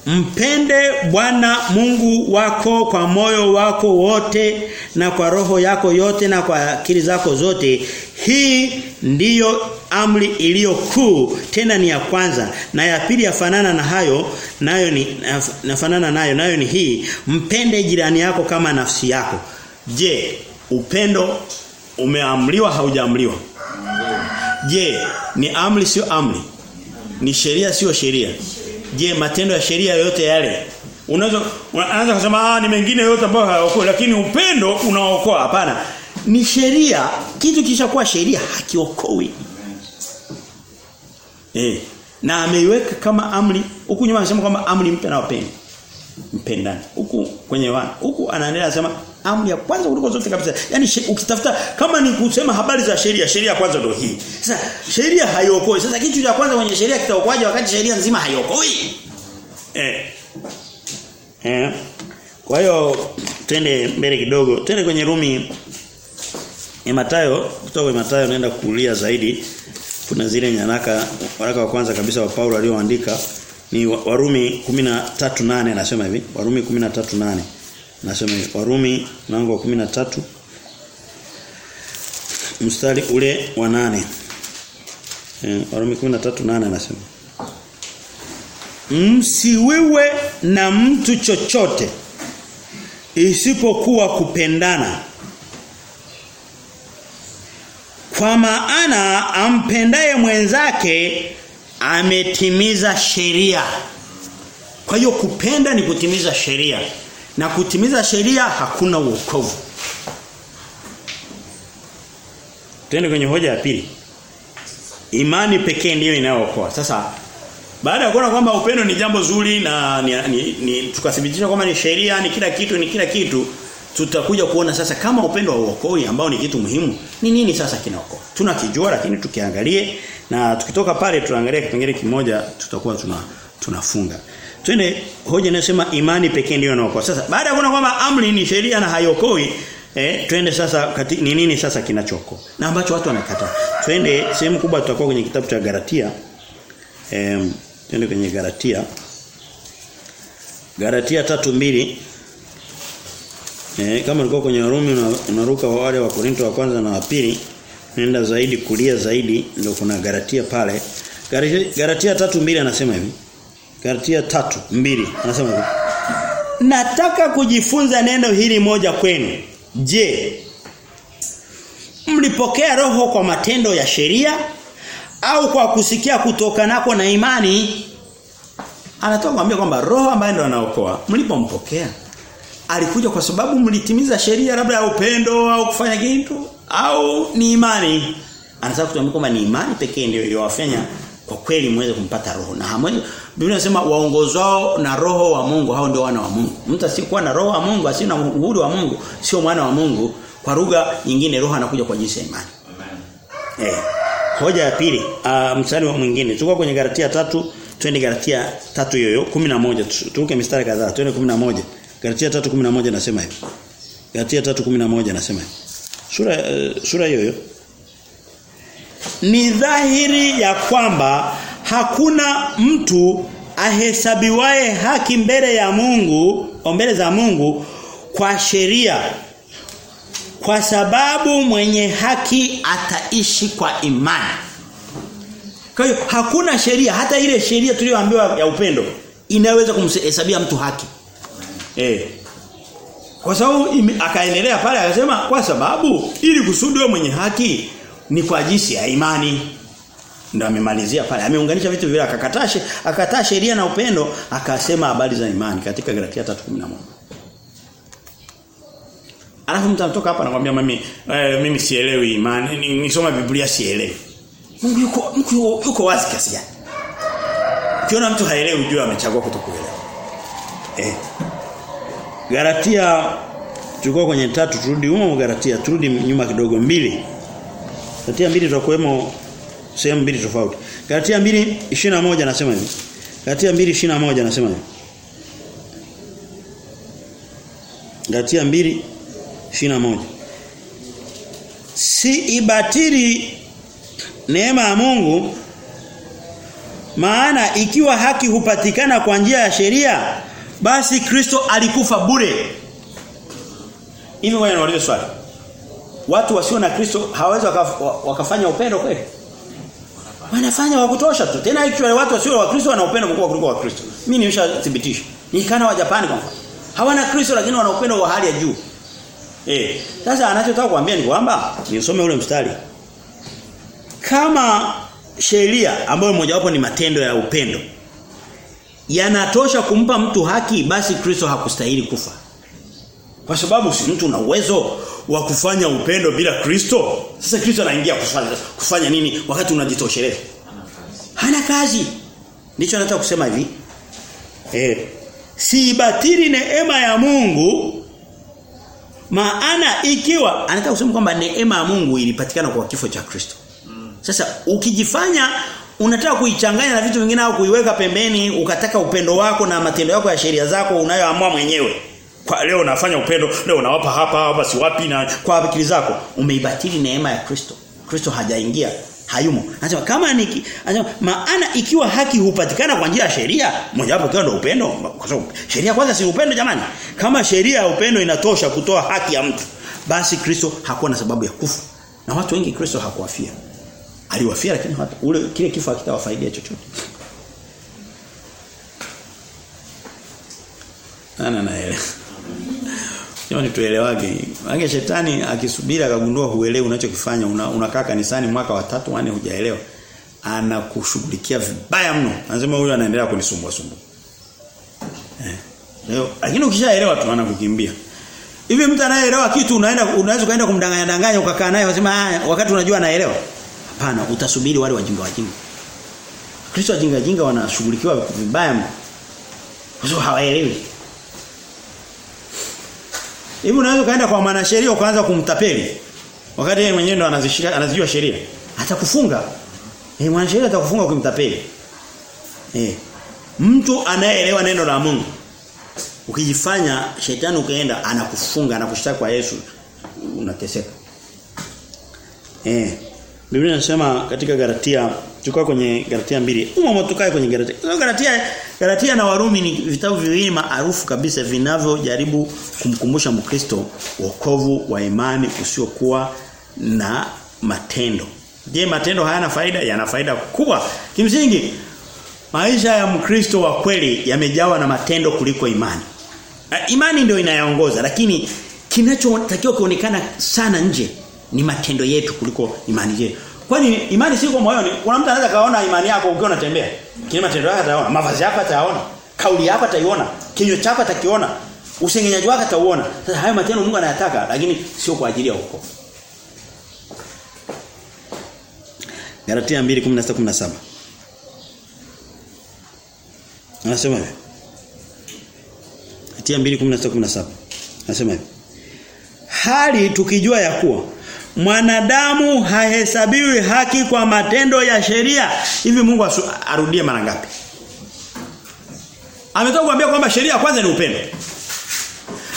Mpende Bwana Mungu wako kwa moyo wako wote na kwa roho yako yote na kwa akili zako zote. Hii ndiyo amri iliyo kuu tena ni ya kwanza na ya pili yafanana na hayo nayo ni nafanana nayo nayo ni hii mpende jirani yako kama nafsi yako. Je, upendo umeamriwa haujaamriwa? Je, ni amri sio amri? Ni sheria sio sheria? Je, matendo ya sheria yote yale unaweza unaanza kusema ah ni mengine yote ambayo hayaokoa lakini upendo unaokoa hapana. Ni sheria, kitu kishakuwa sheria hakiokoi. Eh, na ameiweka kama amri. Huku nyuma anasema kwamba amri mpe na wapende. Mpendane. Huku kwenye wana. Huku anaendelea anasema amri ya kwanza kuliko zote kabisa. yani ukitafuta kama ni kusema habari za sheria, sheria ya kwanza ndio hii. Sasa sheria haiokoi. Sasa kitu cha kwanza kwenye sheria kitaokoaje wakati sheria nzima haiokoi? Eh. Eh. Kwa hiyo twende mbele kidogo. Twende kwenye Rumi Mathayo, kutoka kwa Mathayo naenda kulia zaidi. Kuna zile nyaraka waraka wa kwanza kabisa wa Paulo alioandika ni Warumi 13:8 anasema hivi. Warumi 13:8 anasema hivi. Warumi mlango wa 13 mstari ule wa 8. Eh, Warumi 13:8 anasema Msiwiwe na mtu chochote isipokuwa kupendana. Kwa maana ampendaye mwenzake ametimiza sheria. Kwa hiyo kupenda ni kutimiza sheria. Na kutimiza sheria hakuna uokovu tende kwenye hoja ya pili. Imani pekee ndiyo inayookoa. Sasa baada ya kuona kwamba upendo ni jambo zuri na ni, ni, ni tukathibitisha kwamba ni sheria ni kila kitu ni kila kitu tutakuja kuona sasa kama upendo wa uokoi ambao ni kitu muhimu ni nini sasa kinaokoa? Tunakijua lakini tukiangalie na tukitoka pale tuangalie kipengele kimoja tutakuwa tuna tunafunga. Twende hoja inayosema imani pekee ndio inaokoa. Sasa baada ya kuona kwamba amri ni sheria na haiokoi Eh, twende sasa kati, ni nini sasa kinachoko? Na ambacho watu wanakata Twende sehemu kubwa tutakuwa kwenye kitabu cha Galatia. Eh, twende kwenye Galatia. Galatia 3:2 E, kama ulikuwa kwenye Warumi unaruka una wale wa Korinto wa kwanza na wa pili nenda zaidi kulia zaidi ndio kuna Galatia pale. Galatia tatu mbili anasema hivi. Galatia tatu mbili anasema hivi. Nataka kujifunza neno hili moja kwenu. Je, mlipokea roho kwa matendo ya sheria au kwa kusikia kutoka nako na imani? Anatoa kwambia kwamba roho ambaye ndo anaokoa mlipompokea alikuja kwa sababu mlitimiza sheria labda ya upendo au kufanya kitu au ni imani? Anataka kutuambia kwamba ni imani pekee ndio iliyowafanya kwa kweli muweze kumpata roho. Na hamwezi Biblia inasema waongozwao na roho wa Mungu hao ndio wana wa Mungu. Mtu asiyekuwa na roho wa Mungu asiye na uhuru wa Mungu sio mwana wa Mungu. Kwa lugha nyingine roho anakuja kwa jinsi ya imani. Amen. eh hoja ya pili uh, mstari mwingine. Tuko kwenye Galatia tatu twende Galatia tatu hiyo 11 turuke mistari kadhaa twende 11 Galatia 3:11 nasema hivi. Galatia 3:11 nasema hivi. Sura uh, sura hiyo hiyo. Ni dhahiri ya kwamba hakuna mtu ahesabiwaye haki mbele ya Mungu, mbele za Mungu kwa sheria. Kwa sababu mwenye haki ataishi kwa imani. Kwa hiyo hakuna sheria hata ile sheria tuliyoambiwa ya upendo inaweza kumhesabia mtu haki. Eh. Kwa sababu akaendelea pale akasema kwa sababu ili kusudi wewe mwenye haki ni kwa jinsi ya imani. Ndio amemalizia pale. Ameunganisha vitu vile akakataa akataa sheria na upendo akasema habari za imani katika Galatia 3:11. Alafu mtu anatoka hapa anakuambia mimi eh, mimi sielewi imani nisoma Biblia sielewi. Mungu yuko Mungu yuko wazi kiasi gani? Ukiona mtu haelewi ujue amechagua kutokuelewa. Eh. Galatia tulikuwa kwenye tatu turudi humo Galatia turudi nyuma kidogo mbili. Galatia mbili tutakuwemo sehemu mbili tofauti. Galatia 2:21 anasema hivi. Galatia 2:21 anasema hivi. Galatia 2:21 Si ibatiri neema ya Mungu maana ikiwa haki hupatikana kwa njia ya sheria basi Kristo alikufa bure. Hivi wewe unauliza swali. Watu wasio na Kristo hawawezi wakafanya upendo kweli? Wanafanya wa kutosha tu. Tena actually watu wasio wa Kristo wana upendo mkubwa kuliko wa Kristo. Mimi nimeshathibitisha. Ni kana wa Japani kwa mfano. Hawana Kristo lakini wana upendo wa hali ya juu. Eh, sasa anachotaka kuambia ni kwamba nisome ule mstari. Kama sheria ambayo mojawapo ni matendo ya upendo yanatosha kumpa mtu haki basi Kristo hakustahili kufa. Kwa sababu si mtu una uwezo wa kufanya upendo bila Kristo. Sasa Kristo anaingia kufanya, kufanya nini wakati unajitosheleza? Hana kazi. Ndicho nataka kusema hivi. Eh, si batili neema ya Mungu maana ikiwa anataka kusema kwamba neema ya Mungu ilipatikana kwa kifo cha Kristo. Sasa ukijifanya unataka kuichanganya na vitu vingine au kuiweka pembeni ukataka upendo wako na matendo yako ya sheria zako unayoamua mwenyewe. Kwa leo unafanya upendo, leo unawapa hapa hapa si wapi na kwa akili zako umeibatili neema ya Kristo. Kristo hajaingia, hayumo. Anasema kama niki anasema maana ikiwa haki hupatikana kwa njia ya sheria, mojawapo ikiwa ndio upendo, kwa sababu sheria kwanza si upendo jamani. Kama sheria ya upendo inatosha kutoa haki ya mtu, basi Kristo hakuwa na sababu ya kufa. Na watu wengi Kristo hakuwafia. Aliwafia lakini hata ule kile kifo hakitawafaidia chochote. Ana naelewa. Yoni tuelewage. Maana shetani akisubiri akagundua huelewi unachokifanya unakaa una, kanisani mwaka wa 3 4 hujaelewa. Anakushughulikia vibaya mno. Anasema huyu anaendelea kunisumbua sumbua. Eh. Leo lakini ukishaelewa tu anakukimbia. Hivi mtu anayeelewa kitu unaenda unaweza kaenda kumdanganya danganya ukakaa naye unasema wakati unajua anaelewa. Hapana, utasubiri wale wajinga wajinga. Kristo wajinga jinga wanashughulikiwa vibaya. Kwa hawaelewi. Hivi unaweza kaenda kwa mwanasheria ukaanza kumtapeli. Wakati yeye mwenyewe ndo anazishika anazijua sheria. Atakufunga. Eh mwanasheria atakufunga ukimtapeli. Eh. Mtu anayeelewa neno la Mungu. Ukijifanya shetani ukaenda anakufunga anakushtaki kwa Yesu unateseka. Eh. Biblia inasema katika Galatia tukao kwenye Galatia mbili. Umo tukae kwenye Galatia. Galatia Galatia na Warumi ni vitabu viwili maarufu kabisa vinavyojaribu kumkumbusha Mkristo wokovu wa imani usiokuwa na matendo. Je, matendo hayana faida? Yana faida kubwa. Kimsingi maisha ya Mkristo wa kweli yamejawa na matendo kuliko imani. Imani ndio inayaongoza lakini kinachotakiwa kuonekana sana nje ni matendo yetu kuliko imani yetu. Kwani imani si kwa moyoni. Kuna mtu anaweza kaona imani yako ukiwa unatembea. Kile matendo yako ataona, mavazi yako ataona, kauli yako ataiona, kinywa chako atakiona, usengenyaji wako atauona. Sasa hayo matendo Mungu anayataka lakini sio kwa ajili ya wokovu. Galatia 2:16-17. Anasema hivi. Galatia 2:16-17. Anasema hivi. Hali tukijua ya kuwa mwanadamu hahesabiwi haki kwa matendo ya sheria. Hivi Mungu arudie mara ngapi? Ametoka kuambia kwamba sheria kwanza ni upendo.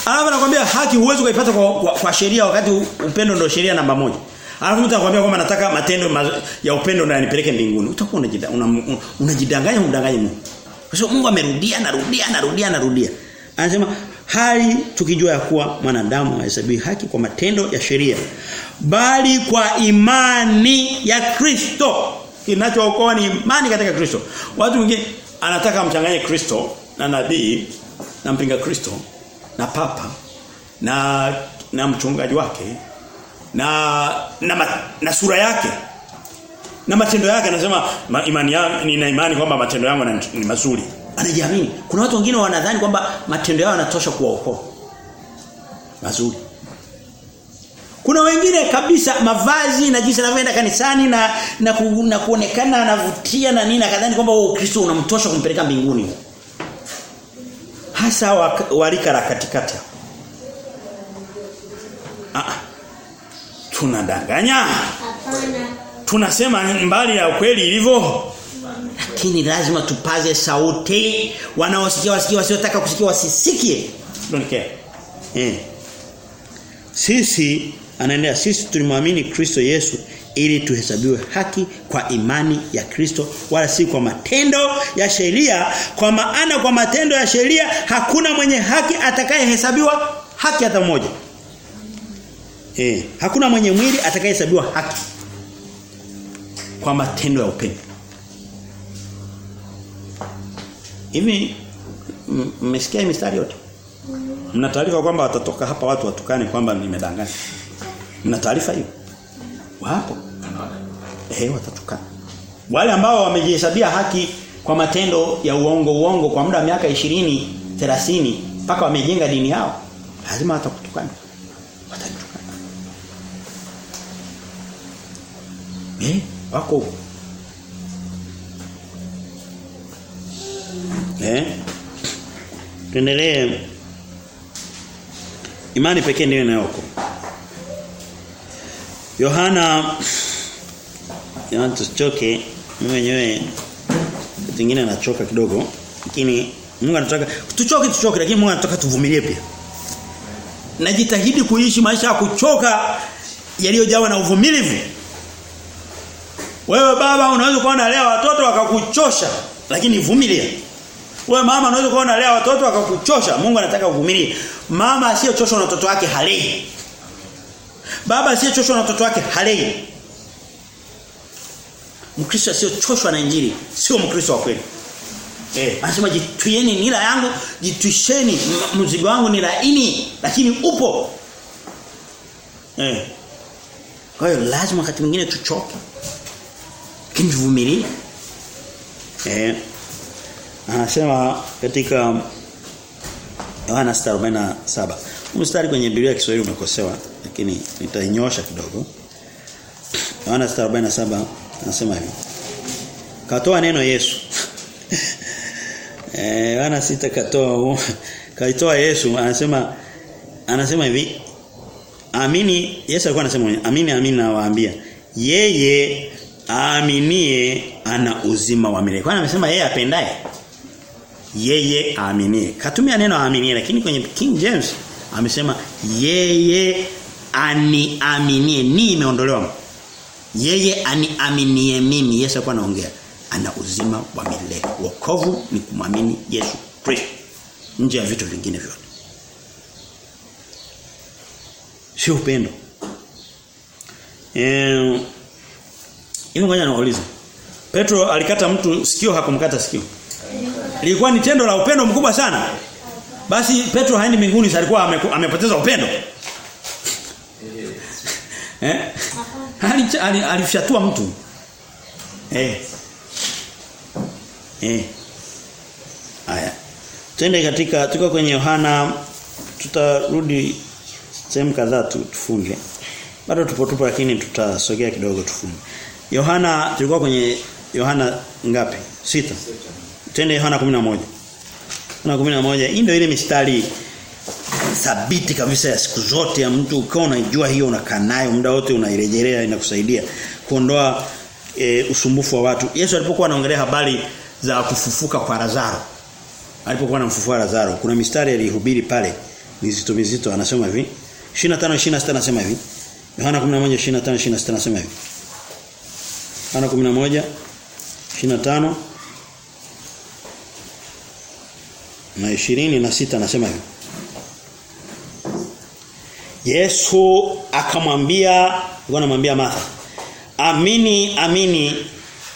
Alafu anakuambia haki huwezi kuipata kwa, kwa, kwa sheria wakati upendo ndio sheria namba moja. Alafu mtu anakuambia kwamba nataka matendo ma, ya upendo ndio yanipeleke mbinguni. Utakuwa unajidanganya una, unajidanganya unadanganya Mungu. Kwa sababu Mungu amerudia narudia narudia narudia. Anasema hali tukijua ya kuwa mwanadamu hahesabiwi haki kwa matendo ya sheria bali kwa imani ya Kristo. Kinachookoa ni imani katika Kristo. Watu wengine anataka mchanganye Kristo na nabii na mpinga Kristo na papa na na mchungaji wake na na, na sura yake na matendo yake. Anasema ma, imani yangu nina imani kwamba matendo yangu ni mazuri. Anajiamini. Kuna watu wengine wanadhani kwamba matendo yao yanatosha kuwaokoa. Mazuri kuna wengine kabisa mavazi na jinsi anavyoenda kanisani na na, ku, na kuonekana anavutia na nini akadhani kwamba Ukristo unamtosha kumpeleka mbinguni. Hasa walika la katikati. Ah tunadanganya.
Hapana.
tunasema mbali ya ukweli ilivyo. Lakini lazima tupaze sauti. Wanaosikia wasikie wasiotaka kusikia wasisikie. Don't care eh. Sisi anaendelea sisi tulimwamini Kristo Yesu ili tuhesabiwe haki kwa imani ya Kristo wala si kwa matendo ya sheria. Kwa maana kwa matendo ya sheria hakuna mwenye haki atakayehesabiwa haki hata mmoja eh hakuna mwenye mwili atakayehesabiwa haki kwa matendo ya upendo. Hivi mmesikia mistari yote? Mna taarifa kwamba watatoka hapa watu watukane kwamba nimedanganya. Mna taarifa hiyo? Wapo. Eh watatukana. Wale ambao wamejihesabia haki kwa matendo ya uongo uongo kwa muda wa miaka 20, 30 mpaka wamejenga dini yao, lazima watakutukana. Watatukana. Eh, wako Eh? Tuendelee Imani pekee ndiyo inayoko. Yohana Yohana tusichoke mimi mwenyewe zingine anachoka kidogo lakini Mungu anataka tuchoke tuchoke lakini Mungu anataka tuvumilie pia. Najitahidi kuishi maisha ya kuchoka yaliyojawa na uvumilivu. Wewe baba unaweza kuwa unalea watoto wakakuchosha lakini vumilia. Wewe mama unaweza kuwa unalea watoto wakakuchosha. Mungu anataka uvumilie. Mama asiyechoshwa na watoto wake halei. Baba asiyechoshwa na watoto wake halei. Mkristo asiyochoshwa na injili sio Mkristo wa kweli. Eh, anasema jitwieni nila yangu, jitwisheni mzigo wangu ni laini lakini upo. Eh. Kwa hiyo lazima wakati mwingine tuchoke. Lakini. Eh. Anasema katika Yohana 6:47. Mstari kwenye Biblia ya Kiswahili umekosewa lakini nitainyosha kidogo. Yohana 6:47 anasema hivi. Katoa neno Yesu. [LAUGHS] eh Yohana 6 katoa kaitoa Yesu anasema anasema hivi Amini Yesu alikuwa anasema amini amini nawaambia yeye aaminie ana uzima wa milele. Kwani amesema yeye apendaye yeye aaminie. Katumia neno aaminie lakini kwenye King James amesema yeye aniaminie. Ni imeondolewa. Yeye aniaminie mimi. Yesu alikuwa anaongea. Ana uzima wa milele. Wokovu ni kumwamini Yesu Kristo. Nje ya vitu vingine vyote. Sio upendo. Eh ngoja naulize. Petro alikata mtu sikio hakumkata sikio. Ilikuwa ni tendo la upendo mkubwa sana. Basi Petro haendi mbinguni alikuwa amepoteza upendo. Eh? Ali alifyatua mtu. Eh. Eh. Aya. Twende katika tuko kwenye Yohana tutarudi sehemu kadhaa tu, tufunge. Bado tupo tupo lakini tutasogea kidogo tufunge. Yohana tulikuwa kwenye Yohana ngapi? Sita. Twende Yohana 11. Yohana 11 hii ndio ile mistari thabiti kabisa ya siku zote ya mtu ukiwa unajua hiyo unakaa nayo muda wote unairejelea inakusaidia kuondoa e, usumbufu wa watu. Yesu alipokuwa anaongelea habari za kufufuka kwa Lazaro. Alipokuwa anamfufua Lazaro, kuna mistari alihubiri pale mizito mizito anasema hivi. 25 26 anasema hivi. Yohana 11 25 26 anasema hivi. Yohana 11 25 na 20 na sita anasema hivi. Yesu akamwambia, alikuwa anamwambia Martha, "Amini, amini,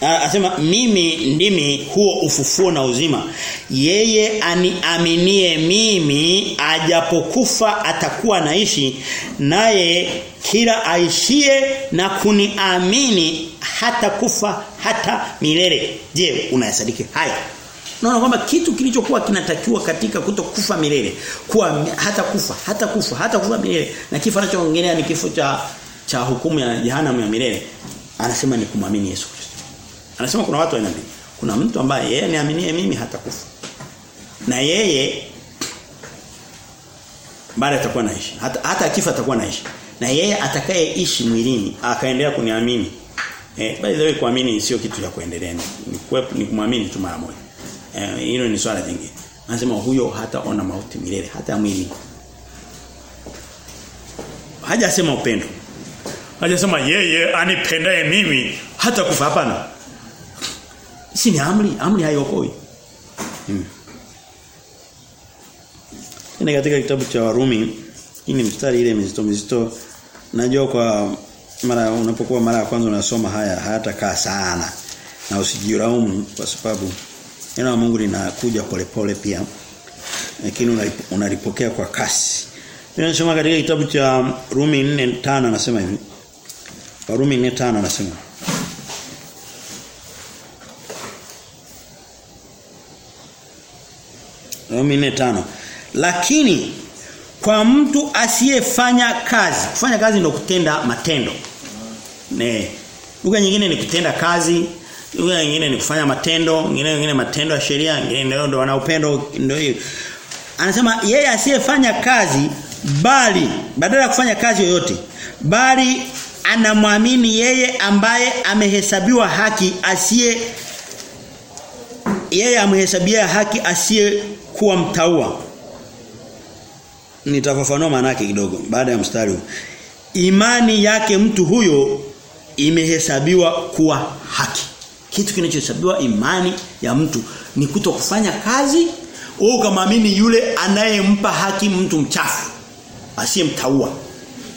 anasema mimi ndimi huo ufufuo na uzima. Yeye aniaminie mimi ajapokufa atakuwa naishi naye kila aishie na kuniamini hata kufa hata milele." Je, unayasadiki haya? Unaona kwamba kitu kilichokuwa kinatakiwa katika kutokufa milele, kuwa hata kufa, hata kufa, hata kufa milele na kifo anachoongelea ni kifo cha cha hukumu ya jehanamu ya milele. Anasema ni kumwamini Yesu Kristo. Anasema kuna watu mbili. Kuna mtu ambaye yeye niaminie mimi hata kufa. Na yeye baada atakuwa naishi. Hata hata akifa atakuwa naishi. Na yeye atakayeishi mwilini akaendelea kuniamini. Eh, by the way kuamini sio kitu cha kuendelea ni, ni kumwamini tu mara moja. Eh, hilo ni swala jingine. Anasema huyo hataona mauti milele hata mwili. Hajasema upendo. Hajasema yeye anipendaye mimi hata kufa hapana. Si ni amri, amri haiokoi. Hmm. Ni katika kitabu cha Warumi hii ni mstari ile mizito mizito najua kwa mara unapokuwa mara ya kwanza unasoma haya hayatakaa sana na usijiraumu kwa sababu neno la Mungu linakuja polepole pia lakini unalipokea kwa kasi. Tunasoma katika kitabu cha Rumi 4:5 anasema hivi. Warumi 4:5 anasema Rumi 4:5 Lakini kwa mtu asiyefanya kazi, kufanya kazi ndio kutenda matendo. Ne. Lugha nyingine ni kutenda kazi, lugha nyingine ni kufanya matendo, nyingine nyingine matendo ya sheria, nyingine ndio ndio wana upendo ndio hiyo. Anasema yeye asiyefanya kazi bali badala ya kufanya kazi yoyote bali anamwamini yeye ambaye amehesabiwa haki asiye yeye amehesabia haki asiye kuwa mtaua. Nitafafanua maana yake kidogo baada ya mstari huu. Imani yake mtu huyo imehesabiwa kuwa haki kitu kinachohesabiwa imani ya mtu ni kuto kufanya kazi au ukamwamini yule anayempa haki mtu mchafu asiyemtaua.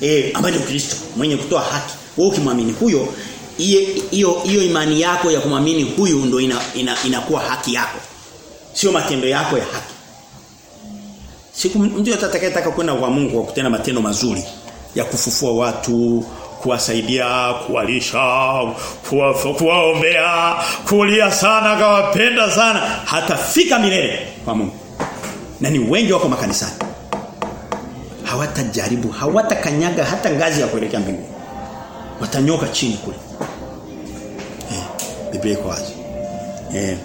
Eh ambaye ni Kristo mwenye kutoa haki. Wewe ukimwamini huyo hiyo hiyo imani yako ya kumwamini huyu ndo ina, ina, inakuwa haki yako. Sio matendo yako ya haki. Siku mtu atakayetaka kwenda kwa Mungu kwa kutenda matendo mazuri ya kufufua watu kuwasaidia kuwalisha kuwa, kuwaombea kulia sana kawapenda sana. Hatafika milele kwa Mungu. Na ni wengi wako makanisani. Hawatajaribu hawatakanyaga hata ngazi ya kuelekea mbinguni. Watanyoka chini kule. Eh Biblia iko wazi. Eh.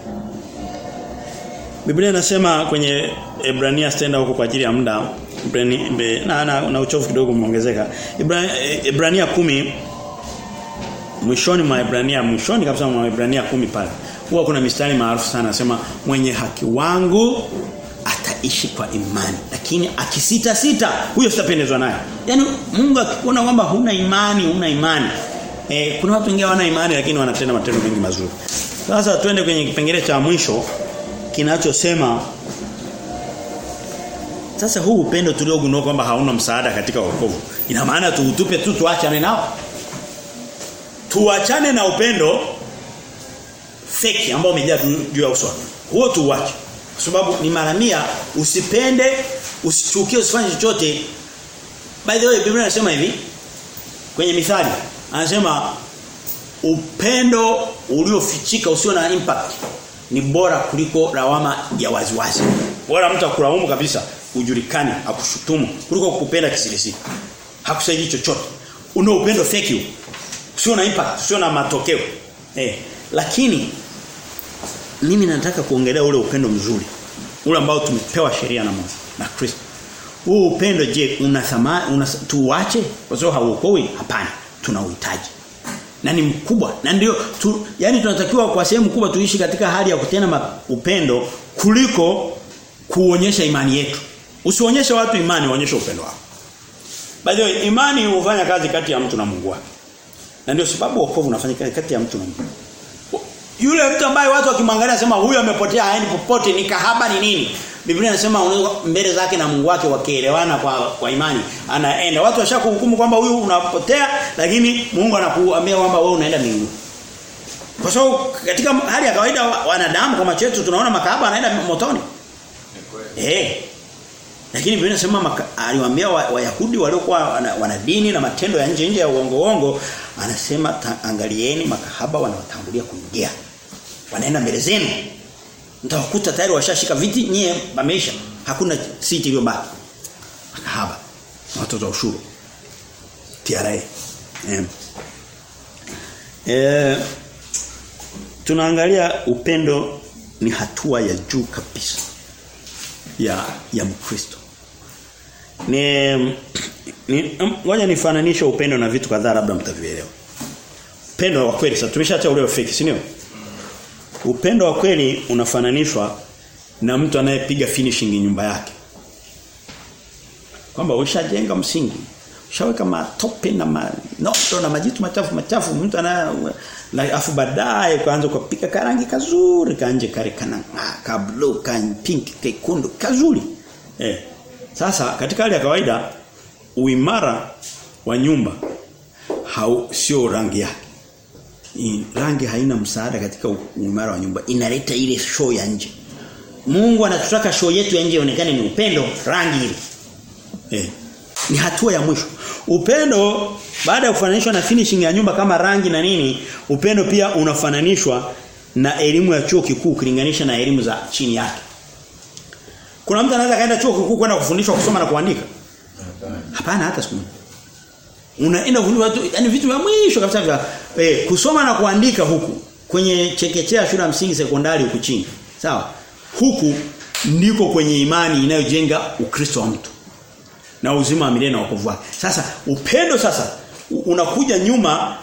Biblia inasema kwenye Ebrania stenda huko kwa ajili ya muda Ibrania na, na, na uchovu kidogo umeongezeka. Ibrania, Ibrania kumi mwishoni mwa Ibrania mwishoni kabisa mwa Ibrania kumi pale huwa kuna mistari maarufu sana nasema mwenye haki wangu ataishi kwa imani. Lakini akisita sita huyo sitapendezwa naye. Yani Mungu akikuona kwamba huna imani huna imani. E, kuna watu wengine wana imani lakini wanatenda matendo mengi mazuri. Sasa twende kwenye kipengele cha mwisho kinachosema sasa huu upendo tuliogundua kwamba hauna msaada katika wokovu ina maana tuutupe tu tuachane nao. Tuachane na upendo feki ambao umejaa juu ya uso huo tuuache. Kwa sababu ni mara mia usipende usichukie usifanye chochote. By the way Biblia inasema hivi kwenye mithali anasema upendo uliofichika usio na impact ni bora kuliko lawama ya waziwazi. Bora mtu akulaumu kabisa ujulikane akushutumu kuliko kukupenda kisirisiri hakusaidii chochote. Una upendo fake you. sio na impact sio na matokeo. Eh lakini mimi nataka kuongelea ule upendo mzuri. Ule ambao tumepewa sheria na Mungu na Kristo. Huu upendo je una thamani una tuache kwa sababu hauokoi hapana. Tunauhitaji. Na ni mkubwa. Na ndio tu, yani tunatakiwa kwa sehemu kubwa tuishi katika hali ya kutenda upendo kuliko kuonyesha imani yetu usionyeshe watu imani waonyeshe upendo wako. By the way imani hufanya kazi kati ya mtu na Mungu wake na ndio sababu wokovu unafanya kazi kati ya mtu na Mungu. Yule mtu ambaye watu wakimwangalia sema huyu amepotea haendi popote ni kahaba ni nini? Biblia inasema mbele zake na Mungu wake wakielewana kwa kwa imani anaenda. Watu washakuhukumu kwamba huyu unapotea lakini Mungu anakuambia kwamba wewe unaenda mbinguni. Kwa sababu katika hali ya kawaida wanadamu kama chetu tunaona makahaba anaenda motoni. Eh lakini Biblia inasema aliwaambia Wayahudi wa waliokuwa wana, wana dini na matendo ya nje nje ya uongo uongo anasema angalieni makahaba wanawatangulia kuingia wanaenda mbele zenu mtawakuta tayari washashika viti nyie bameisha. hakuna siti iliyobaki makahaba watoto wa ushuru TRA eh. eh tunaangalia upendo ni hatua ya juu kabisa ya ya Mkristo. Ni ni ngoja nifananishe upendo na vitu kadhaa labda mtavielewa. Upendo wa kweli sasa tumeshaacha ule fake, si ndio? Upendo wa kweli unafananishwa na mtu anayepiga finishing nyumba yake. Kwamba ushajenga msingi, ushaweka matope na manoto na majitu machafu machafu mtu ana afu baadaye kaanza kupika karangi kazuri kanje kare kana ka blue ka pink kekundu kazuri eh sasa katika hali ya kawaida uimara wa nyumba hau sio rangi yake rangi haina msaada katika uimara wa nyumba inaleta ile show ya nje Mungu anatutaka show yetu ya nje ionekane ni upendo rangi ile. Eh. Ni hatua ya mwisho. Upendo baada ya kufananishwa na finishing ya nyumba kama rangi na nini, upendo pia unafananishwa na elimu ya chuo kikuu ukilinganisha na elimu za chini yake. Kuna mtu anaweza kaenda chuo kikuu kwenda kufundishwa kusoma na kuandika? Hapana hata siku moja. Unaenda kufundishwa watu yani vitu vya mwisho kabisa vya eh, kusoma na kuandika huku kwenye chekechea shule ya msingi sekondari huku chini. Sawa? Huku ndiko kwenye imani inayojenga Ukristo wa mtu na uzima wa milele na wokovu wake. Sasa upendo sasa unakuja nyuma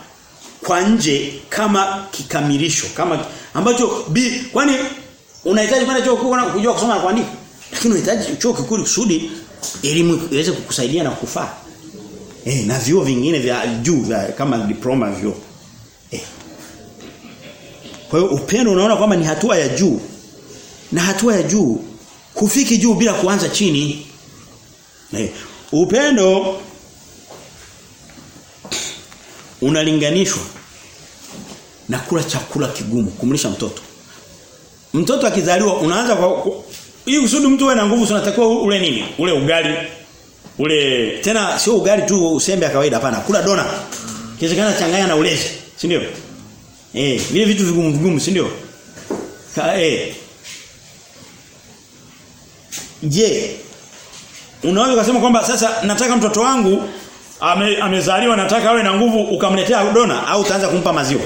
kwa nje kama kikamilisho kama ambacho bi kwani unahitaji kwenda chuo kikuu kujua kusoma na kuandika lakini unahitaji chuo kikuu kusudi elimu iweze kukusaidia na kukufaa eh na vyuo vingine vya juu vya kama diploma vyuo. Eh. Kwa hiyo upendo unaona kwamba ni hatua ya juu. Na hatua ya juu hufiki juu bila kuanza chini. Eh. Upendo unalinganishwa na kula chakula kigumu kumlisha mtoto. Mtoto akizaliwa unaanza kwa ili kusudi mtu awe na nguvu unatakiwa ule nini? Ule ugali. Ule tena sio ugali tu usembe kawaida hapana. Kula dona. Kiwezekana changanya na ulezi, si ndio? Eh, vile vitu vigumu vigumu, si ndio? Eh. Je, unaweza kusema kwamba sasa nataka mtoto wangu ame, amezaliwa nataka awe na nguvu ukamletea dona au utaanza kumpa maziwa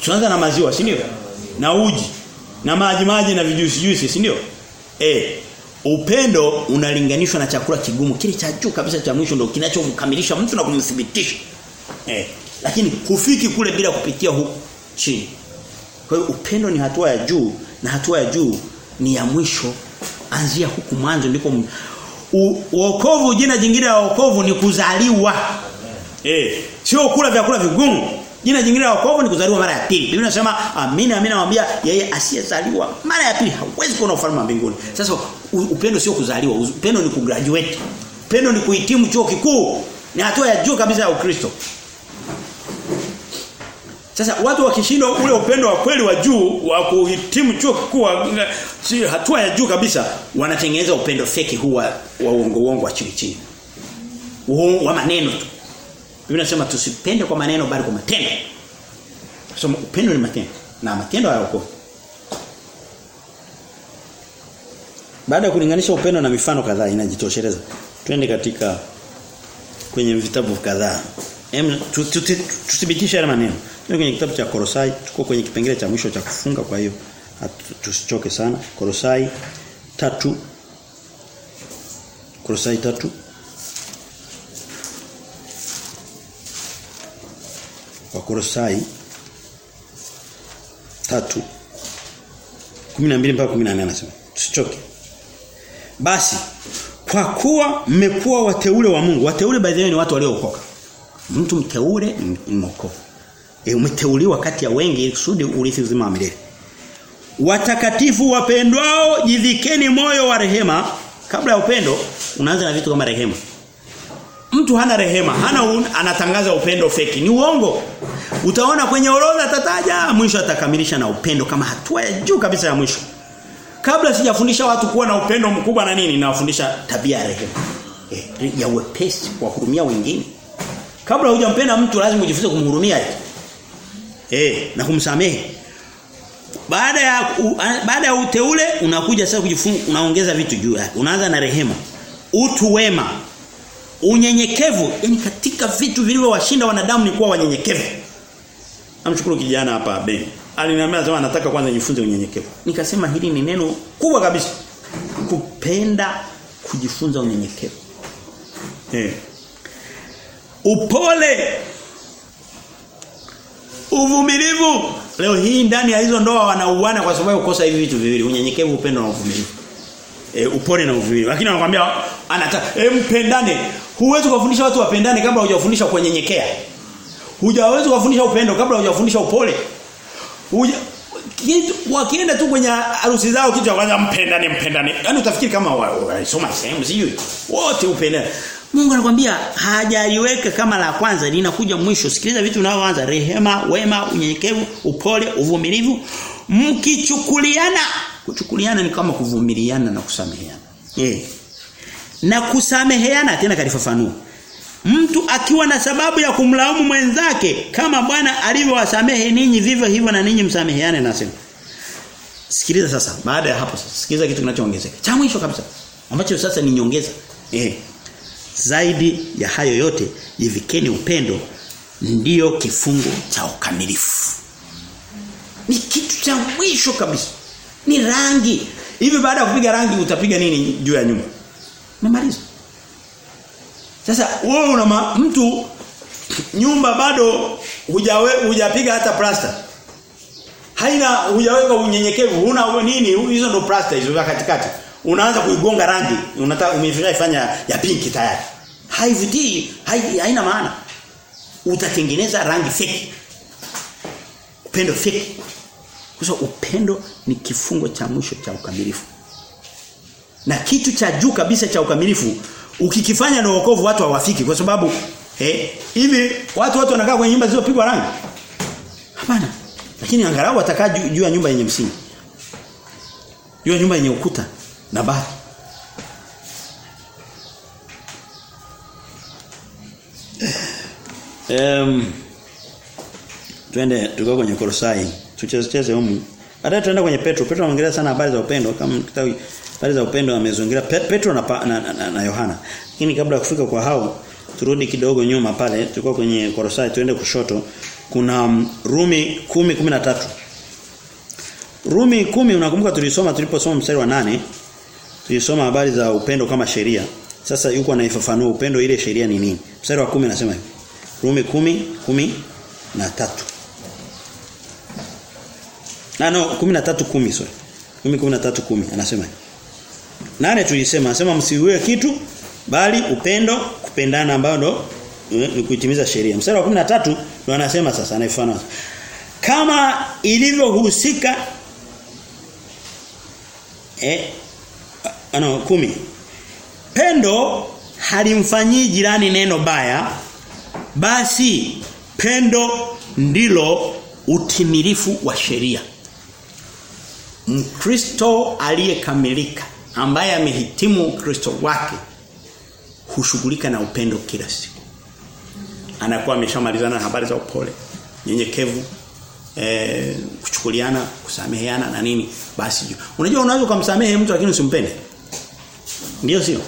tunaanza na maziwa si ndio na uji na maji maji na vijusi juisi si ndio? Eh upendo unalinganishwa na chakula kigumu. Kile cha juu kabisa cha mwisho ndio kinachomkamilisha mtu na kumthibitisha. Eh lakini kufiki kule bila kupitia huku chini. Kwa hiyo upendo ni hatua ya juu na hatua ya juu ni ya mwisho. Anzia huku mwanzo ndiko uokovu jina jingine la wokovu ni kuzaliwa. Eh sio kula vyakula vigumu jina jingine la wokovu ni kuzaliwa mara ya pili. Biblia inasema amina amina nawaambia yeye asiyezaliwa mara ya pili. Hawezi kuona ufalme wa mbinguni. Sasa upendo sio kuzaliwa. Upendo ni kugraduate. Upendo ni kuhitimu chuo kikuu. Ni hatua ya juu kabisa ya Ukristo. Sasa watu wakishindwa ule upendo wa kweli wa juu wa kuhitimu chuo kikuu si hatua ya juu kabisa wanatengeneza upendo feki huu wa uongo uongo wa chini chini. Wa maneno tu. Biblia inasema tusipende kwa maneno bali kwa matendo. Soma upendo ni matendo na matendo hayaokoa. Baada ya kulinganisha upendo na mifano kadhaa inajitosheleza. Twende katika kwenye vitabu kadhaa. Em tuthibitishe haya maneno. Tuko kwenye kitabu cha Korosai, tuko kwenye kipengele cha mwisho cha kufunga kwa hiyo tusichoke sana. Korosai tatu Korosai tatu Wakorosai tatu 12 mpaka 14 anasema. Tusichoke. Basi kwa kuwa mmekuwa wateule wa Mungu, wateule by the way ni watu waliookoka. Mtu mteule ni mwokovu. E, umeteuliwa kati ya wengi ili kusudi urithi uzima wa milele. Watakatifu wapendwao jidhikeni moyo wa rehema. Kabla ya upendo unaanza na vitu kama rehema. Mtu hana rehema, hana un, anatangaza upendo feki. Ni uongo. Utaona kwenye orodha tataja mwisho atakamilisha na upendo kama hatua ya juu kabisa ya mwisho. Kabla sijafundisha watu kuwa na upendo mkubwa na nini, nawafundisha tabia ya rehema. Eh, ya wepesi kwa kuhurumia wengine. Kabla hujampenda mtu lazima ujifunze kumhurumia. Eh, na kumsamehe. Baada ya u, baada ya uteule unakuja sasa kujifunza unaongeza vitu juu yake. Unaanza na rehema, utu wema, unyenyekevu, yani katika vitu vilivyowashinda wanadamu ni kuwa wanyenyekevu. Namshukuru kijana hapa Ben. Aliniambia sema anataka kwanza nijifunze unyenyekevu. Nikasema hili ni neno kubwa kabisa. Kupenda kujifunza unyenyekevu. Eh. Upole Uvumilivu. Leo hii ndani ya hizo ndoa wanauana kwa sababu ukosa hivi vitu viwili, unyenyekevu, upendo na uvumilivu. E, upole na uvumilivu. Lakini anakuambia anataka e, mpendane. Huwezi kuwafundisha watu wapendane kabla hujawafundisha kunyenyekea. Hujawezi kuwafundisha upendo kabla hujawafundisha upole. Huja kitu wakienda tu kwenye harusi zao kitu cha kwanza mpendane mpendane. Yaani utafikiri kama unasoma sehemu sijui. Wote upendane. Mungu anakuambia hajaliweka kama la kwanza linakuja mwisho. Sikiliza vitu vinavyoanza rehema, wema, unyenyekevu, upole, uvumilivu. mkichukuliana kuchukuliana ni kama kuvumiliana na kusameheana eh na kusameheana. Tena kalifafanua. Mtu akiwa na sababu ya kumlaumu mwenzake kama Bwana alivyowasamehe ninyi vivyo hivyo na ninyi msameheane nasema Sikiliza sasa baada ya hapo sasa sikiliza kitu kinachoongezeka. Cha mwisho kabisa ambacho sasa ni nyongeza. Eh zaidi ya hayo yote jivikeni upendo. Ndiyo kifungo cha ukamilifu. Ni kitu cha mwisho kabisa. Ni rangi. Hivi baada ya kupiga rangi utapiga nini juu ya nyumba umemaliza sasa wewe una mtu nyumba bado hujawe hujapiga hata plasta. Haina hujaweka unyenyekevu una nini hizo ndo plasta hizo za katikati. Unaanza kuigonga rangi unataka umeifanya ya pinki tayari. Haivutii haina maana. Utatengeneza rangi fake. Upendo fake. Kwa upendo ni kifungo cha mwisho cha ukamilifu na kitu cha juu kabisa cha ukamilifu ukikifanya na wokovu watu hawafiki kwa sababu eh hivi watu watu wanakaa kwenye nyumba zilizopigwa rangi? Hapana. Lakini angalau watakaa juu ya nyumba yenye msingi. Juu ya nyumba yenye ukuta na bati um, twende tukao kwenye Kolosai. Tucheze cheze humu. Hata tuenda kwenye Petro. Petro anaongelea sana habari za upendo. Kama habari za upendo amezungira Petro na, na, na, na Yohana lakini kabla ya kufika kwa hao turudi kidogo nyuma pale tulikuwa kwenye Kolosai tuende kushoto kuna Rumi 10 13. Rumi 10 unakumbuka tulisoma tuliposoma mstari wa nane tulisoma habari za upendo kama sheria sasa yuko anaifafanua upendo ile sheria ni nini mstari wa 10 anasema hivi Rumi 10 10 na tatu Na no 13 10 sorry. Rumi 13 10 anasema hivi. Nane tulisema anasema msiuwe kitu bali upendo kupendana ambao ndo ni kuitimiza sheria. Mstari wa 13 ndo anasema sasa anaifanana. Kama ilivyohusika eh ano kumi Pendo halimfanyii jirani neno baya basi pendo ndilo utimilifu wa sheria. Mkristo aliyekamilika ambaye amehitimu Kristo wake hushughulika na upendo kila siku. Anakuwa ameshamalizana na habari za upole, nyenyekevu, eh kuchukuliana, kusameheana na nini basi. Unajua unaweza kumsamehe mtu lakini usimpende. Ndio sio?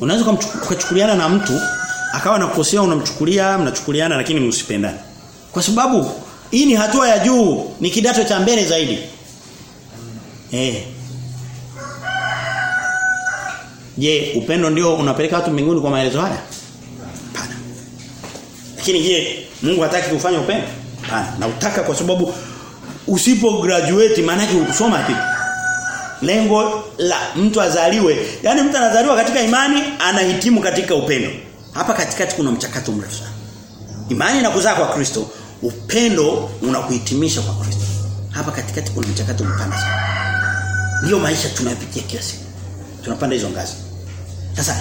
Unaweza kuchukuliana na mtu akawa nakukosea unamchukulia mnachukuliana lakini msipendane. Kwa sababu hii ni hatua ya juu, ni kidato cha mbele zaidi. Eh. Je, upendo ndio unapeleka watu mbinguni kwa maelezo haya? Hapana. Lakini je, Mungu hataki kufanya upendo? Hapana. Na utaka kwa sababu usipo graduate maana yake ukusoma kitu. Lengo la mtu azaliwe, yani mtu anazaliwa katika imani, anahitimu katika upendo. Hapa katikati kuna mchakato mrefu sana. Imani na kuzaa kwa Kristo, upendo unakuhitimisha kwa Kristo. Hapa katikati kuna mchakato mpana sana. Ndio maisha tunayopitia kila siku. Tunapanda hizo ngazi. Sasa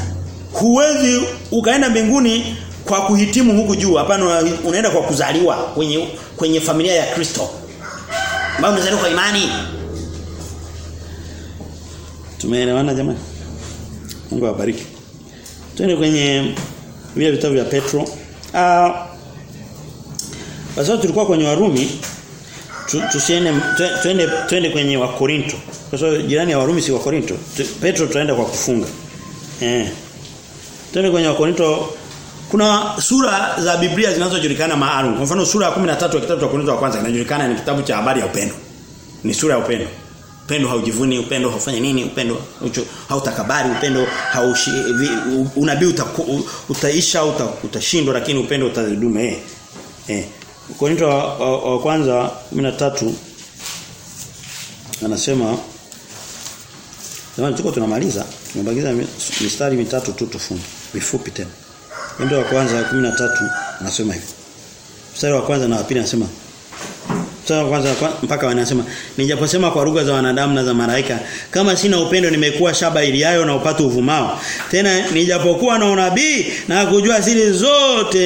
huwezi ukaenda mbinguni kwa kuhitimu huku juu. Hapana unaenda kwa kuzaliwa kwenye kwenye familia ya Kristo. Ambao umezaliwa kwa imani. Tumeelewana jamani? Mungu awabariki. Twende kwenye vile vitabu vya Petro. Ah Basi tulikuwa kwenye Warumi tu, tusiende twende twende kwenye Wakorinto. Kwa sababu jirani ya Warumi si Wakorinto. Petro tunaenda kwa kufunga. Eh. Twende kwenye Wakorinto kuna sura za Biblia zinazojulikana maalum. Kwa mfano sura ya 13 ya kitabu cha Wakorinto wa kwanza inajulikana ni kitabu cha habari ya upendo. Ni sura ya upendo. Upendo haujivuni, upendo haufanye nini, upendo hautakabari, upendo haushi unabii uta, utaisha uta, utashindwa lakini upendo utadumu eh. Eh. Wakorinto wa, wa, wa kwanza 13 anasema Jamani tuko tunamaliza, tumebakiza mistari mitatu tu tufunge. Mifupi tena. Ndio wa kwanza 13 nasema hivi. Mstari wa kwanza na wa pili anasema Mstari wa kwanza mpaka wanasema nijaposema kwa lugha za wanadamu na za malaika kama sina upendo nimekuwa shaba iliayo na upatu uvumao. Tena nijapokuwa na unabii na kujua siri zote